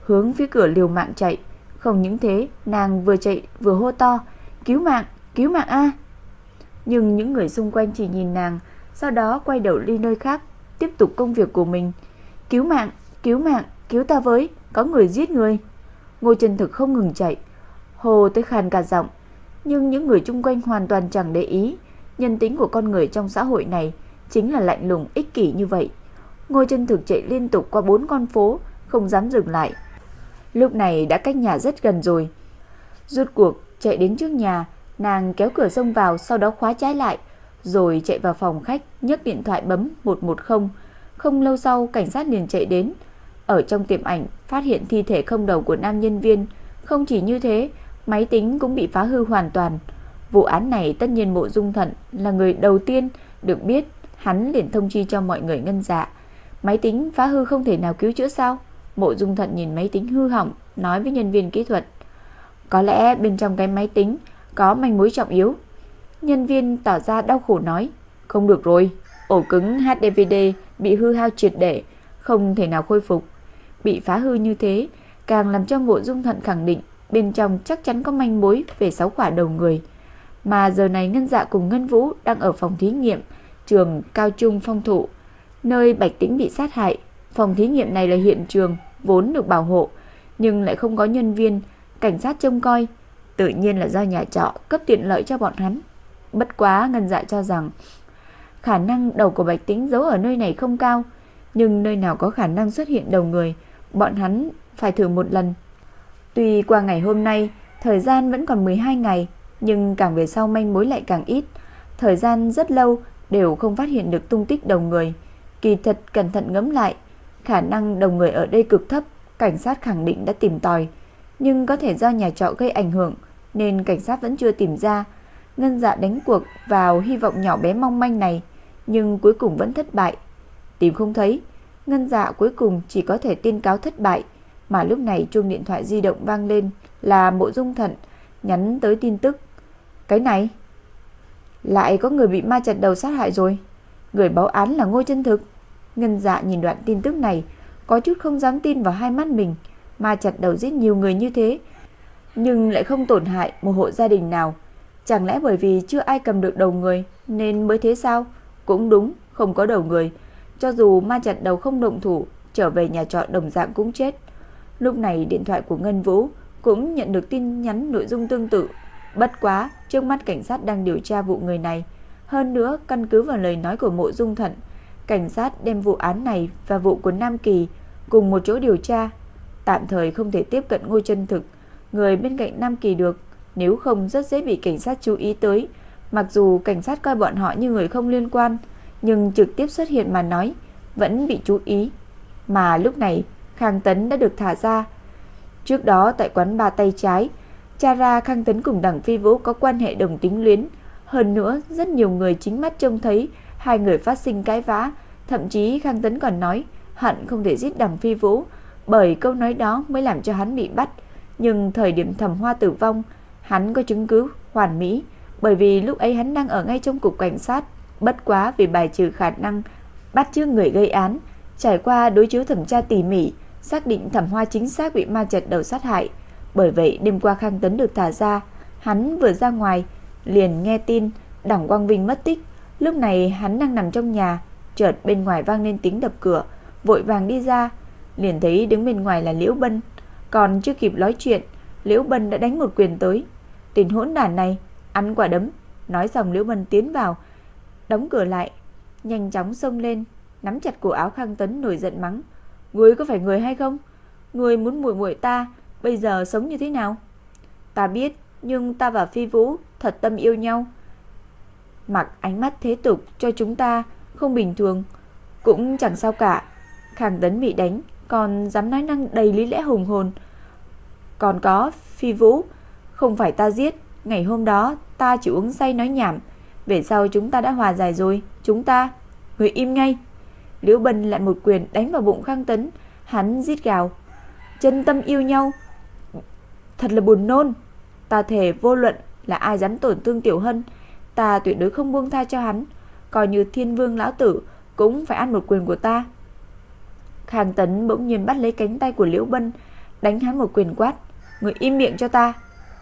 hướng phía cửa liều mạng chạy. Không những thế, nàng vừa chạy vừa hô to, "Cứu mạng, cứu mạng a!" Nhưng những người xung quanh chỉ nhìn nàng, sau đó quay đầu đi nơi khác, tiếp tục công việc của mình. "Cứu mạng, cứu mạng, cứu ta với, có người giết người." Ngô Chân Thực không ngừng chạy, hồ tới khàn cả giọng, nhưng những người chung quanh hoàn toàn chẳng để ý, nhân tính của con người trong xã hội này chính là lạnh lùng ích kỷ như vậy. Ngô Chân Thực chạy liên tục qua bốn con phố, không dám dừng lại. Lúc này đã cách nhà rất gần rồi. Rút cuộc chạy đến trước nhà, nàng kéo cửa xông vào, sau đó khóa trái lại, rồi chạy vào phòng khách, nhấc điện thoại bấm 110. Không lâu sau, cảnh sát liền chạy đến. Ở trong tiệm ảnh, phát hiện thi thể không đầu của nam nhân viên. Không chỉ như thế, máy tính cũng bị phá hư hoàn toàn. Vụ án này tất nhiên Mộ Dung Thận là người đầu tiên được biết, hắn liền thông chi cho mọi người ngân dạ. Máy tính phá hư không thể nào cứu chữa sao? Mộ Dung Thận nhìn máy tính hư hỏng, nói với nhân viên kỹ thuật. Có lẽ bên trong cái máy tính có manh mối trọng yếu. Nhân viên tỏ ra đau khổ nói, không được rồi, ổ cứng HDVD bị hư hao triệt để, không thể nào khôi phục. Bị phá hư như thế, càng làm cho Mộ Dung Thận khẳng định bên trong chắc chắn có manh mối về sáu quả đầu người. Mà giờ này Ngân Dạ cùng Ngân Vũ đang ở phòng thí nghiệm trường cao trung phong thụ, nơi Bạch Tĩnh bị sát hại. Phòng thí nghiệm này là hiện trường vốn được bảo hộ, nhưng lại không có nhân viên cảnh sát trông coi, tự nhiên là do nhà trọ cấp tiện lợi cho bọn hắn. Bất quá Ngân Dạ cho rằng khả năng đầu của Bạch Tĩnh giấu ở nơi này không cao, nhưng nơi nào có khả năng xuất hiện đầu người, bọn hắn phải thử một lần. Tuy qua ngày hôm nay, thời gian vẫn còn 12 ngày, nhưng càng về sau manh mối lại càng ít. Thời gian rất lâu đều không phát hiện được tung tích đầu người. Kỳ thật cẩn thận ngẫm lại, khả năng đầu người ở đây cực thấp, cảnh sát khẳng định đã tìm tòi, nhưng có thể do nhà trọ gây ảnh hưởng, nên cảnh sát vẫn chưa tìm ra. Ngân dạ đánh cuộc vào hy vọng nhỏ bé mong manh này, nhưng cuối cùng vẫn thất bại. Tìm không thấy, ngân dạ cuối cùng chỉ có thể tiên cáo thất bại, mà lúc này chuông điện thoại di động vang lên là Mộ Dung Thận nhắn tới tin tức. Cái này, lại có người bị ma chặt đầu sát hại rồi. Người báo án là ngôi Chân Thực. Ngân Dạ nhìn đoạn tin tức này, có chút không dám tin vào hai mắt mình, ma chặt đầu giết nhiều người như thế, nhưng lại không tổn hại một hộ gia đình nào. Chẳng lẽ bởi vì chưa ai cầm được đầu người nên mới thế sao? Cũng đúng, không có đầu người. Cho dù ma chặt đầu không động thủ, trở về nhà trọ đồng dạng cũng chết. Lúc này điện thoại của Ngân Vũ cũng nhận được tin nhắn nội dung tương tự. Bất quá, trước mắt cảnh sát đang điều tra vụ người này. Hơn nữa, căn cứ vào lời nói của mộ dung thận, cảnh sát đem vụ án này và vụ của Nam Kỳ cùng một chỗ điều tra. Tạm thời không thể tiếp cận ngôi chân thực, người bên cạnh Nam Kỳ được, nếu không rất dễ bị cảnh sát chú ý tới. Mặc dù cảnh sát coi bọn họ như người không liên quan, nhưng trực tiếp xuất hiện mà nói, vẫn bị chú ý. Mà lúc này, Khang Tấn đã được thả ra. Trước đó tại quán ba tay trái, cha ra Khang Tấn cùng đảng Phi Vũ có quan hệ đồng tính luyến. Hơn nữa, rất nhiều người chính mắt trông thấy hai người phát sinh cái vã. Thậm chí Khang Tấn còn nói hận không thể giết đằng Phi Vũ, bởi câu nói đó mới làm cho hắn bị bắt. Nhưng thời điểm thẩm hoa tử vong, hắn có chứng cứ hoàn mỹ, bởi vì lúc ấy hắn đang ở ngay trong cục cảnh sát. Bất quá vì bài trừ khả năng bắt chước người gây án, trải qua đối chiếu thẩm tra tỉ mỉ, xác định Thẩm Hoa chính xác bị ma chật đầu sát hại. Bởi vậy đêm qua Khang Tấn được thả ra, hắn vừa ra ngoài liền nghe tin Đảng Quang Vinh mất tích. Lúc này hắn đang nằm trong nhà, chợt bên ngoài vang lên tiếng đập cửa, vội vàng đi ra, liền thấy đứng bên ngoài là Liễu Bân, còn chưa kịp nói chuyện, Liễu Bân đã đánh một quyền tới. Tên hỗn đản này, ăn quả đấm, nói xong Liễu Bân tiến vào, đóng cửa lại, nhanh chóng xông lên, nắm chặt cổ áo Khang Tấn nổi giận mắng: Ngươi có phải người hay không? Ngươi muốn muội muội ta bây giờ sống như thế nào? Ta biết, nhưng ta và Phi Vũ thật tâm yêu nhau. Mặc ánh mắt thế tục cho chúng ta không bình thường, cũng chẳng sao cả. Khang Tấn bị đánh, còn dám nói năng đầy lý lẽ hùng hồn. Còn có Phi Vũ, không phải ta giết, ngày hôm đó ta chỉ uống say nói nhảm, về sau chúng ta đã hòa giải rồi, chúng ta, người im ngay. Liễu Bân lại một quyền đánh vào bụng Khang Tấn, hắn rít gào, chân tâm yêu nhau. Thật là buồn nôn, ta thể vô luận là ai dám tổn thương Tiểu Hân, ta tuyệt đối không buông tha cho hắn, coi như Thiên Vương lão tử cũng phải ăn một quyền của ta. Khang Tấn bỗng nhiên bắt lấy cánh tay của Liễu Bân, đánh hắn một quyền quát, "Ngươi im miệng cho ta."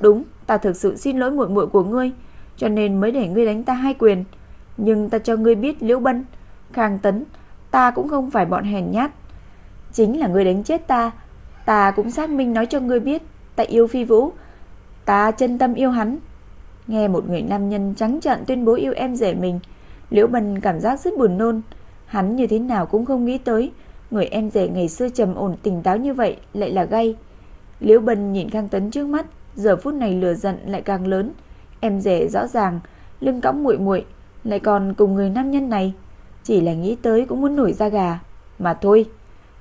"Đúng, ta thực sự xin lỗi muội muội của ngươi, cho nên mới để ngươi đánh ta hai quyền, nhưng ta cho ngươi biết Liễu Bân, Khang Tấn ta cũng không phải bọn hèn nhát. Chính là ngươi đánh chết ta, ta cũng xác minh nói cho ngươi biết, ta yêu Phi Vũ, ta chân tâm yêu hắn. Nghe một người nam nhân trắng trợn tuyên bố yêu em rể mình, Liễu Bân cảm giác rất buồn nôn, hắn như thế nào cũng không nghĩ tới, người em rể ngày xưa trầm ổn tỉnh táo như vậy lại là gay. Liễu Bân nhìn Khang Tấn trước mắt, giờ phút này lửa giận lại càng lớn, em rể rõ ràng lưng cõng muội muội, lại còn cùng người nam nhân này. Chỉ là nghĩ tới cũng muốn nổi da gà. Mà thôi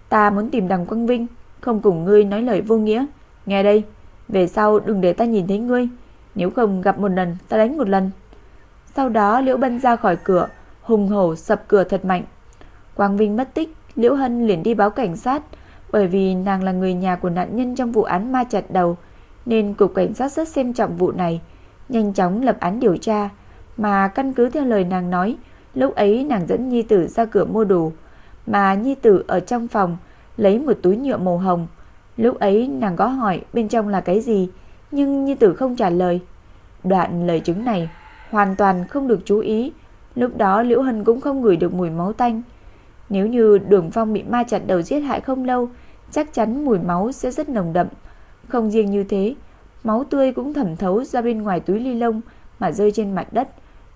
Ta muốn tìm đằng Quang Vinh Không cùng ngươi nói lời vô nghĩa. Nghe đây Về sau đừng để ta nhìn thấy ngươi. Nếu không gặp một lần ta đánh một lần. Sau đó Liễu Bân ra khỏi cửa Hùng hổ sập cửa thật mạnh. Quang Vinh mất tích Liễu Hân liền đi báo cảnh sát. Bởi vì nàng là người nhà của nạn nhân trong vụ án ma chặt đầu Nên cục cảnh sát rất xem trọng vụ này Nhanh chóng lập án điều tra. Mà căn cứ theo lời nàng nói Lúc ấy nàng dẫn Nhi Tử ra cửa mua đồ, mà Nhi Tử ở trong phòng lấy một túi nhựa màu hồng. Lúc ấy nàng có hỏi bên trong là cái gì, nhưng Nhi Tử không trả lời. Đoạn lời chứng này hoàn toàn không được chú ý, lúc đó Liễu Hân cũng không ngửi được mùi máu tanh. Nếu như Đường Phong bị ma chặt đầu giết hại không lâu, chắc chắn mùi máu sẽ rất nồng đậm. Không riêng như thế, máu tươi cũng thẩm thấu ra bên ngoài túi ly lông mà rơi trên mặt đất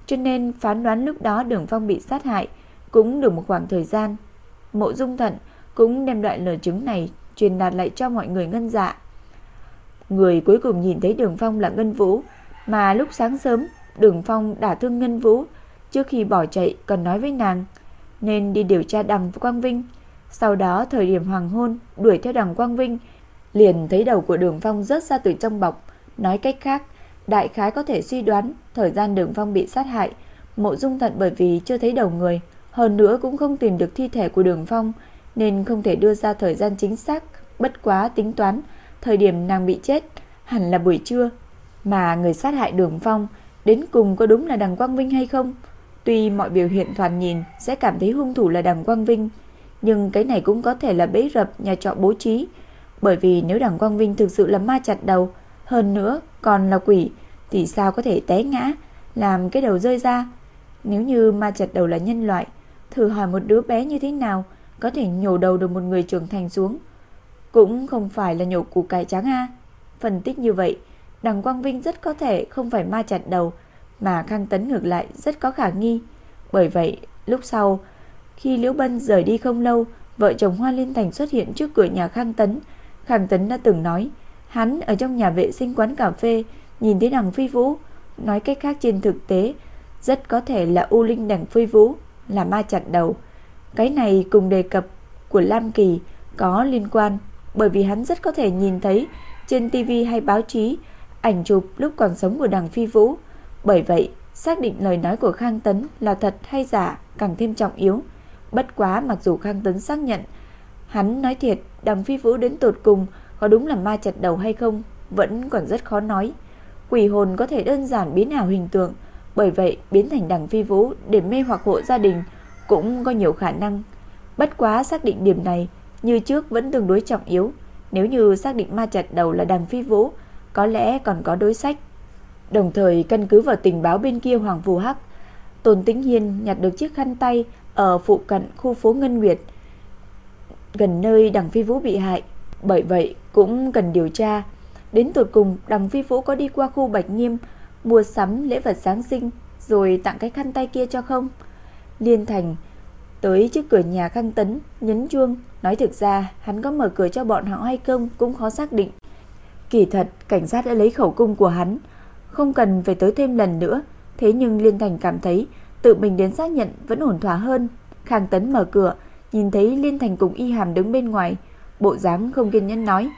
cho nên phán đoán lúc đó Đường Phong bị sát hại cũng được một khoảng thời gian. Mộ Dung Thận cũng đem đoạn lời chứng này truyền đạt lại cho mọi người ngân dạ. Người cuối cùng nhìn thấy Đường Phong là Ngân Vũ, mà lúc sáng sớm Đường Phong đả thương Ngân Vũ, trước khi bỏ chạy còn nói với nàng nên đi điều tra Đằng Quang Vinh. Sau đó thời điểm hoàng hôn đuổi theo Đằng Quang Vinh, liền thấy đầu của Đường Phong rớt ra từ trong bọc, nói cách khác, đại khái có thể suy đoán thời gian Đường Phong bị sát hại, Mộ Dung Thận bởi vì chưa thấy đầu người, hơn nữa cũng không tìm được thi thể của Đường Phong nên không thể đưa ra thời gian chính xác, bất quá tính toán thời điểm nàng bị chết hẳn là buổi trưa, mà người sát hại Đường Phong đến cùng có đúng là Đằng Quang Vinh hay không? Tuy mọi biểu hiện thoạt nhìn sẽ cảm thấy hung thủ là Đằng Quang Vinh, nhưng cái này cũng có thể là bẫy rập nhà trọ bố trí, bởi vì nếu Đằng Quang Vinh thực sự là ma chặt đầu, hơn nữa còn là quỷ thì sao có thể té ngã, làm cái đầu rơi ra. Nếu như ma chặt đầu là nhân loại, thử hỏi một đứa bé như thế nào có thể nhổ đầu được một người trưởng thành xuống. Cũng không phải là nhổ củ cải trắng a. Phân tích như vậy, Đằng Quang Vinh rất có thể không phải ma chặt đầu, mà Khang Tấn ngược lại rất có khả nghi. Bởi vậy, lúc sau, khi Liễu Bân rời đi không lâu, vợ chồng Hoa Liên Thành xuất hiện trước cửa nhà Khang Tấn. Khang Tấn đã từng nói, hắn ở trong nhà vệ sinh quán cà phê nhìn thấy đằng Phi Vũ, nói cách khác trên thực tế, rất có thể là U Linh đằng Phi Vũ là ma chặt đầu. Cái này cùng đề cập của Lam Kỳ có liên quan, bởi vì hắn rất có thể nhìn thấy trên TV hay báo chí ảnh chụp lúc còn sống của đằng Phi Vũ. Bởi vậy, xác định lời nói của Khang Tấn là thật hay giả càng thêm trọng yếu. Bất quá mặc dù Khang Tấn xác nhận hắn nói thiệt, đằng Phi Vũ đến tột cùng có đúng là ma chặt đầu hay không vẫn còn rất khó nói. Quỷ hồn có thể đơn giản biến ảo hình tượng, bởi vậy biến thành đằng Phi Vũ để mê hoặc hộ gia đình cũng có nhiều khả năng. Bất quá xác định điểm này như trước vẫn tương đối trọng yếu. Nếu như xác định ma chặt đầu là đằng Phi Vũ, có lẽ còn có đối sách. Đồng thời căn cứ vào tình báo bên kia Hoàng Phù Hắc, Tôn Tĩnh Hiên nhặt được chiếc khăn tay ở phụ cận khu phố Ngân Nguyệt, gần nơi đằng Phi Vũ bị hại. Bởi vậy cũng cần điều tra Đến tột cùng đằng Phi Vũ có đi qua khu Bạch Nghiêm Mua sắm lễ vật Giáng sinh Rồi tặng cái khăn tay kia cho không Liên Thành. Tới trước cửa nhà Khang Tấn, Nhấn chuông, Nói thực ra, hắn có mở cửa cho bọn họ hay không Cũng khó xác định. Kỳ thật, cảnh sát đã lấy khẩu cung của hắn, Không cần phải tới thêm lần nữa. Thế nhưng Liên Thành cảm thấy, Tự mình đến xác nhận vẫn ổn thỏa hơn. Khang Tấn mở cửa, Nhìn thấy Liên Thành cùng Y Hàm đứng bên ngoài. Bộ dáng không kiên nhẫn nói,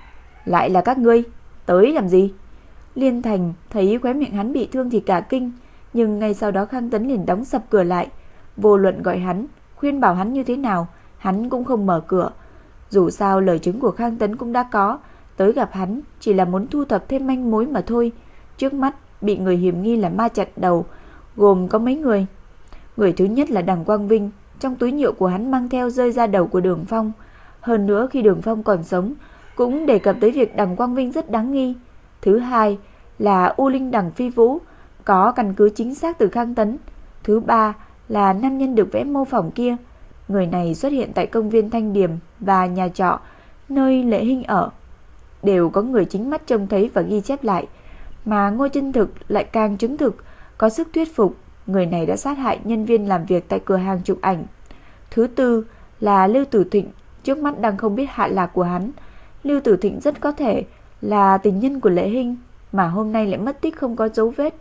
Lại là các ngươi, Tới làm gì? Liên Thành thấy khóe miệng hắn bị thương thì cả kinh, Nhưng ngay sau đó Khang Tấn liền đóng sập cửa lại. Vô luận gọi hắn, Khuyên bảo hắn như thế nào, Hắn cũng không mở cửa Dù sao lời chứng của Khang Tấn cũng đã có, Tới gặp hắn chỉ là muốn thu thập thêm manh mối mà thôi Trước mắt, bị người hiểm nghi là ma chặt đầu, Gồm có mấy người Người thứ nhất là Đằng Quang Vinh, Trong túi nhựa của hắn mang theo rơi ra đầu của đường phong hơn nữa khi Đường Phong còn sống, cũng đề cập tới việc Đằng Quang Vinh rất đáng nghi. Thứ hai là U Linh Đằng Phi Vũ, có căn cứ chính xác từ Khang Tấn. Thứ ba là nam nhân được vẽ mô phỏng kia. Người này xuất hiện tại công viên Thanh điểm và nhà trọ, nơi Lệ hình ở. Đều có người chính mắt trông thấy và ghi chép lại. Mà ngôi Chân Thực lại càng chứng thực, có sức thuyết phục người này đã sát hại nhân viên làm việc tại cửa hàng chụp ảnh. Thứ tư là Lưu Tử Thịnh, Trước mắt đang không biết hạ lạc của hắn Lưu Tử Thịnh rất có thể là tình nhân của Lệ Hinh Mà hôm nay lại mất tích không có dấu vết,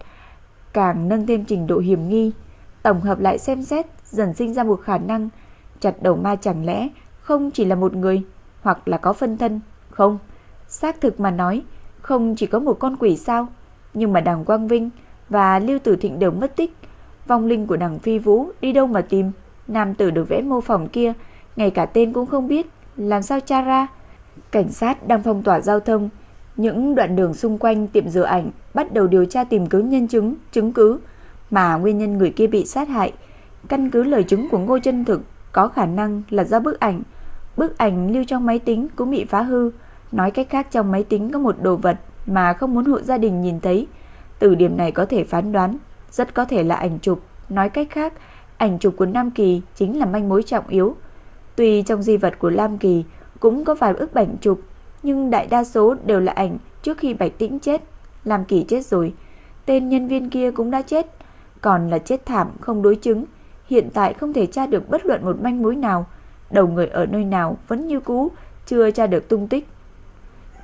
Càng nâng thêm trình độ hiểm nghi Tổng hợp lại xem xét Dần sinh ra một khả năng Chặt đầu ma chẳng lẽ không chỉ là một người Hoặc là có phân thân? Không, xác thực mà nói Không chỉ có một con quỷ sao? Nhưng mà đằng Quang Vinh và Lưu Tử Thịnh đều mất tích. Vong linh của đằng Phi Vũ đi đâu mà tìm? Nam tử được vẽ mô phỏng kia ngay cả tên cũng không biết, làm sao tra ra? Cảnh sát đang phong tỏa giao thông, những đoạn đường xung quanh tiệm rửa ảnh bắt đầu điều tra tìm kiếm nhân chứng, chứng cứ mà nguyên nhân người kia bị sát hại. Căn cứ lời chứng của Ngô Chân Thực, có khả năng là do bức ảnh. Bức ảnh lưu trong máy tính cũng bị phá hư, nói cách khác trong máy tính có một đồ vật mà không muốn hộ gia đình nhìn thấy. Từ điểm này có thể phán đoán, rất có thể là ảnh chụp, nói cách khác, ảnh chụp của Nam Kỳ chính là manh mối trọng yếu. Tuy trong di vật của Lam Kỳ cũng có vài bức ảnh chụp, nhưng đại đa số đều là ảnh trước khi Bạch Tĩnh chết. Lam Kỳ chết rồi, tên nhân viên kia cũng đã chết, còn là chết thảm không đối chứng. Hiện tại không thể tra được bất luận một manh mối nào, đầu người ở nơi nào vẫn như cũ, chưa tra được tung tích.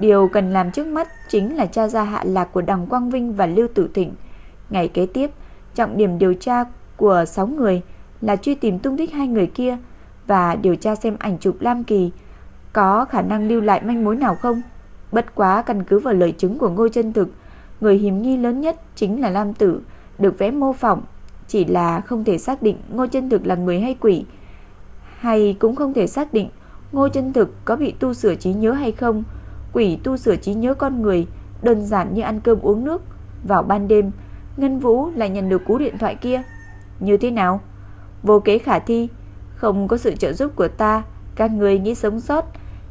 Điều cần làm trước mắt chính là tra ra hạ lạc của Đằng Quang Vinh và Lưu Tử Thịnh. Ngày kế tiếp, trọng điểm điều tra của 6 người là truy tìm tung tích hai người kia và điều tra xem ảnh chụp Lam Kỳ có khả năng lưu lại manh mối nào không. Bất quá căn cứ vào lời chứng của Ngô Chân Thực, Người hiểm nghi lớn nhất chính là Lam Tử, được vẽ mô phỏng, chỉ là không thể xác định Ngô Chân Thực là người hay quỷ, hay cũng không thể xác định Ngô Chân Thực có bị tu sửa trí nhớ hay không. Quỷ tu sửa trí nhớ con người đơn giản như ăn cơm uống nước, vào ban đêm, Ngân Vũ lại nhận được cú điện thoại kia. Như thế nào? Vô kế khả thi, không có sự trợ giúp của ta, các người nghĩ sống sót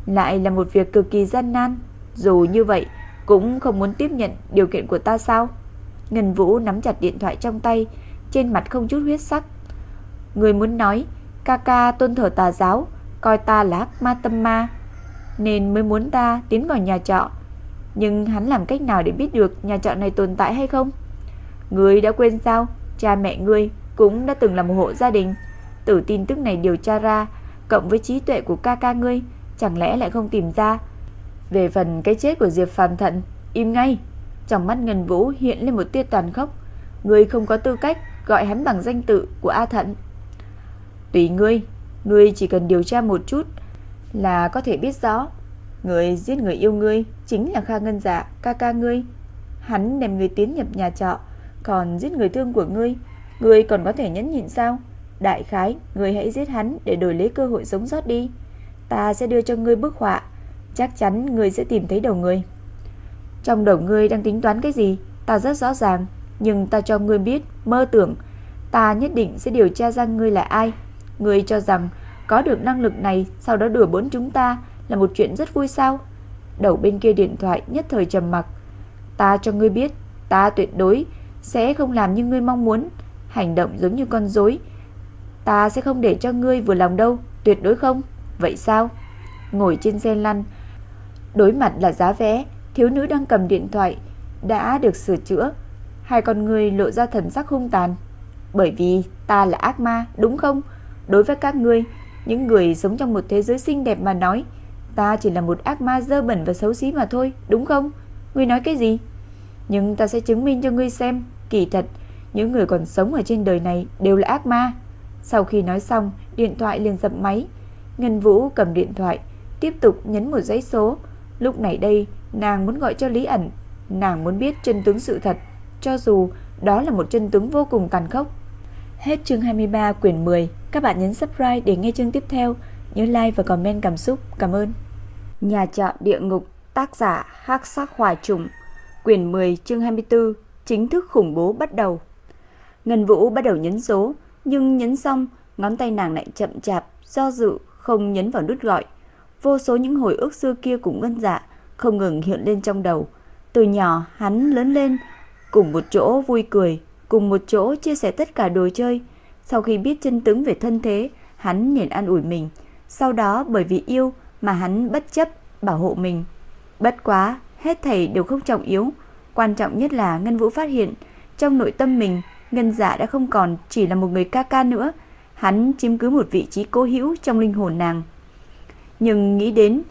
lại là một việc cực kỳ gian nan. Dù như vậy, cũng không muốn tiếp nhận điều kiện của ta sao? Ngân Vũ nắm chặt điện thoại trong tay, trên mặt không chút huyết sắc. Người muốn nói, ca ca tôn thờ tà giáo, coi ta là ác ma tâm ma, nên mới muốn ta tiến vào nhà trọ. Nhưng hắn làm cách nào để biết được nhà trọ này tồn tại hay không? Ngươi đã quên sao? Cha mẹ ngươi cũng đã từng là một hộ gia đình. Từ tin tức này điều tra ra, cộng với trí tuệ của ca ca ngươi, chẳng lẽ lại không tìm ra? Về phần cái chết của Diệp Phàm Thận, im ngay. Trong mắt Ngân Vũ hiện lên một tia toàn khốc. Ngươi không có tư cách gọi hắn bằng danh tự của A Thận. Tùy ngươi, ngươi chỉ cần điều tra một chút là có thể biết rõ. Người giết người yêu ngươi chính là Kha Ngân Dạ, ca ca ngươi. Hắn đem ngươi tiến nhập nhà trọ, còn giết người thương của ngươi, ngươi còn có thể nhẫn nhịn sao? Đại khái, ngươi hãy giết hắn để đổi lấy cơ hội sống sót đi. Ta sẽ đưa cho ngươi bức họa, chắc chắn ngươi sẽ tìm thấy đầu ngươi. Trong đầu ngươi đang tính toán cái gì? Ta rất rõ ràng, nhưng ta cho ngươi biết, mơ tưởng, ta nhất định sẽ điều tra ra ngươi là ai. Ngươi cho rằng có được năng lực này, sau đó đuổi bốn chúng ta là một chuyện rất vui sao? Đầu bên kia điện thoại nhất thời trầm mặc. Ta cho ngươi biết, ta tuyệt đối sẽ không làm như ngươi mong muốn, hành động giống như con dối, Ta sẽ không để cho ngươi vừa lòng đâu, tuyệt đối không. Vậy sao? Ngồi trên xe lăn, đối mặt là giá vé, thiếu nữ đang cầm điện thoại đã được sửa chữa, hai con người lộ ra thần sắc hung tàn. Bởi vì ta là ác ma, đúng không? Đối với các ngươi, những người sống trong một thế giới xinh đẹp mà nói, ta chỉ là một ác ma dơ bẩn và xấu xí mà thôi, đúng không? Ngươi nói cái gì? Nhưng ta sẽ chứng minh cho ngươi xem, kỳ thật, những người còn sống ở trên đời này đều là ác ma. Sau khi nói xong, điện thoại liền dập máy. Ngân Vũ cầm điện thoại, tiếp tục nhấn một dãy số. Lúc này đây, nàng muốn gọi cho Lý ẩn, nàng muốn biết chân tướng sự thật, cho dù đó là một chân tướng vô cùng tàn khốc. Hết chương 23 quyển 10, các bạn nhấn subscribe để nghe chương tiếp theo, nhớ like và comment cảm xúc. Cảm ơn. Nhà trọ địa ngục, tác giả Hắc Sắc Hỏa Trùng, quyển 10 chương 24, chính thức khủng bố bắt đầu. Ngân Vũ bắt đầu nhấn số, nhưng nhấn xong, ngón tay nàng lại chậm chạp, do dự, không nhấn vào nút gọi. Vô số những hồi ức xưa kia cũng Ngân Dạ không ngừng hiện lên trong đầu. Từ nhỏ hắn lớn lên cùng một chỗ vui cười, cùng một chỗ chia sẻ tất cả đồ chơi. Sau khi biết chân tướng về thân thế, hắn liền an ủi mình. Sau đó bởi vì yêu mà hắn bất chấp bảo hộ mình. Bất quá, hết thảy đều không trọng yếu. Quan trọng nhất là Ngân Vũ phát hiện, trong nội tâm mình, Ngân Dạ đã không còn chỉ là một người ca ca nữa. Hắn chiếm cứ một vị trí cố hữu trong linh hồn nàng. Nhưng nghĩ đến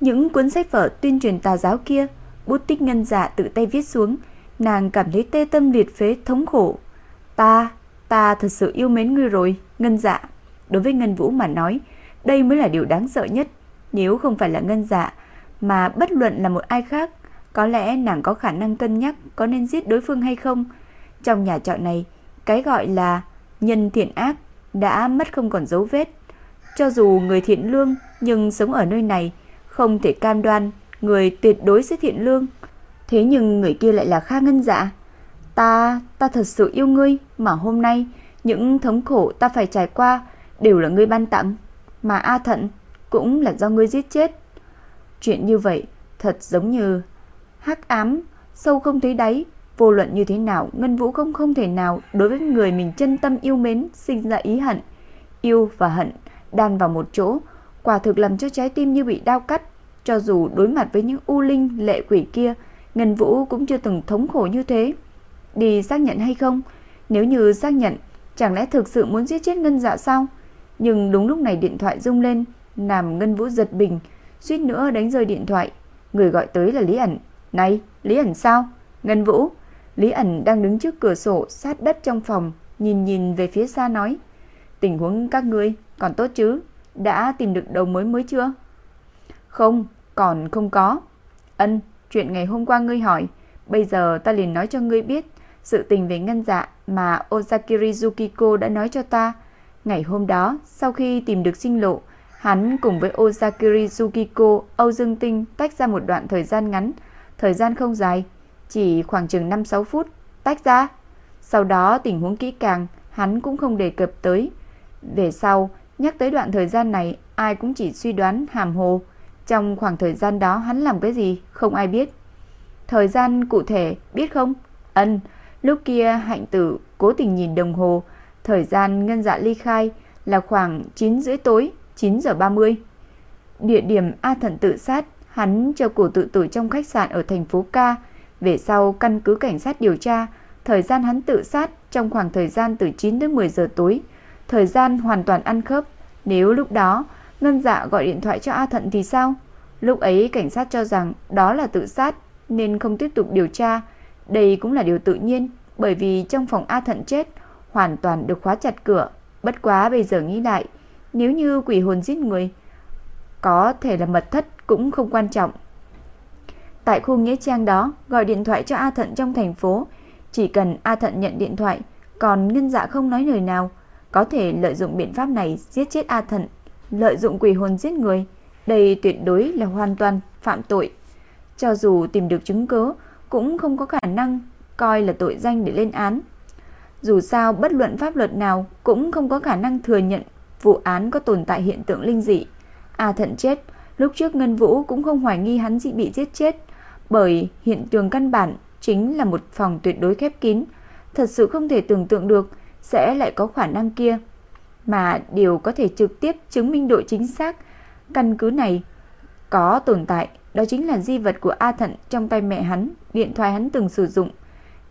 những cuốn sách vở tuyên truyền tà giáo kia, bút tích Ngân Dạ tự tay viết xuống, nàng cảm thấy tê tâm liệt phế thống khổ. Ta, ta thật sự yêu mến ngươi rồi, Ngân Dạ. Đối với Ngân Vũ mà nói, đây mới là điều đáng sợ nhất. Nếu không phải là Ngân Dạ, mà bất luận là một ai khác, có lẽ nàng có khả năng cân nhắc có nên giết đối phương hay không. Trong nhà trọ này, cái gọi là nhân thiện ác đã mất không còn dấu vết. Cho dù người thiện lương nhưng sống ở nơi này, không thể cam đoan người tuyệt đối sẽ thiện lương. Thế nhưng người kia lại là Kha Ngân Dạ. Ta, ta thật sự yêu ngươi, mà hôm nay những thống khổ ta phải trải qua đều là ngươi ban tặng, mà A Thận cũng là do ngươi giết chết. Chuyện như vậy thật giống như hắc ám, sâu không thấy đáy, vô luận như thế nào, Ngân Vũ không không thể nào đối với người mình chân tâm yêu mến sinh ra ý hận. Yêu và hận đan vào một chỗ, quả thực làm cho trái tim như bị đau cắt. Cho dù đối mặt với những u linh lệ quỷ kia, Ngân Vũ cũng chưa từng thống khổ như thế. Đi xác nhận hay không? Nếu như xác nhận, chẳng lẽ thực sự muốn giết chết Ngân Dạ sao? Nhưng đúng lúc này điện thoại rung lên, làm Ngân Vũ giật mình, suýt nữa đánh rơi điện thoại. Người gọi tới là Lý ẩn. Này, Lý ẩn sao? Ngân Vũ. Lý ẩn đang đứng trước cửa sổ sát đất trong phòng, nhìn nhìn về phía xa nói. Tình huống các ngươi còn tốt chứ? Đã tìm được đầu mối mới chưa? Không, còn không có. Ân, chuyện ngày hôm qua ngươi hỏi, Bây giờ ta liền nói cho ngươi biết sự tình về ngân dạ mà Ozakiri Yukiko đã nói cho ta. Ngày hôm đó, sau khi tìm được sinh lộ, hắn cùng với Ozakiri Yukiko, Âu Dương Tinh tách ra một đoạn thời gian ngắn, thời gian không dài, chỉ khoảng chừng 5-6 phút, tách ra. Sau đó tình huống kỹ càng, hắn cũng không đề cập tới. Về sau, nhắc tới đoạn thời gian này, ai cũng chỉ suy đoán hàm hồ. Trong khoảng thời gian đó hắn làm cái gì, không ai biết. Thời gian cụ thể, biết không? Ân, lúc kia hạnh tử cố tình nhìn đồng hồ, thời gian ngân dạ ly khai là khoảng 9 rưỡi tối, 9 giờ 30. Địa điểm A Thận tự sát, hắn treo cổ tự tử trong khách sạn ở thành phố Ca. Về sau căn cứ cảnh sát điều tra, thời gian hắn tự sát trong khoảng thời gian từ 9 đến 10 giờ tối, thời gian hoàn toàn ăn khớp. Nếu lúc đó Ngân Dạ gọi điện thoại cho A Thận thì sao? Lúc ấy cảnh sát cho rằng đó là tự sát nên không tiếp tục điều tra. Đây cũng là điều tự nhiên, bởi vì trong phòng A Thận chết hoàn toàn được khóa chặt cửa. Bất quá bây giờ nghĩ lại, nếu như quỷ hồn giết người, có thể là mật thất cũng không quan trọng. Tại khu nghĩa trang đó, gọi điện thoại cho A Thận trong thành phố, chỉ cần A Thận nhận điện thoại, còn Ngân Dạ không nói lời nào, có thể lợi dụng biện pháp này giết chết A Thận, lợi dụng quỷ hồn giết người, đây tuyệt đối là hoàn toàn phạm tội. Cho dù tìm được chứng cứ, cũng không có khả năng coi là tội danh để lên án. Dù sao bất luận pháp luật nào cũng không có khả năng thừa nhận vụ án có tồn tại hiện tượng linh dị. A Thận chết, lúc trước Ngân Vũ cũng không hoài nghi hắn dị bị giết chết, bởi hiện tượng căn bản chính là một phòng tuyệt đối khép kín, thật sự không thể tưởng tượng được sẽ lại có khả năng kia. Mà điều có thể trực tiếp chứng minh độ chính xác căn cứ này có tồn tại, đó chính là di vật của A Thận trong tay mẹ hắn, điện thoại hắn từng sử dụng.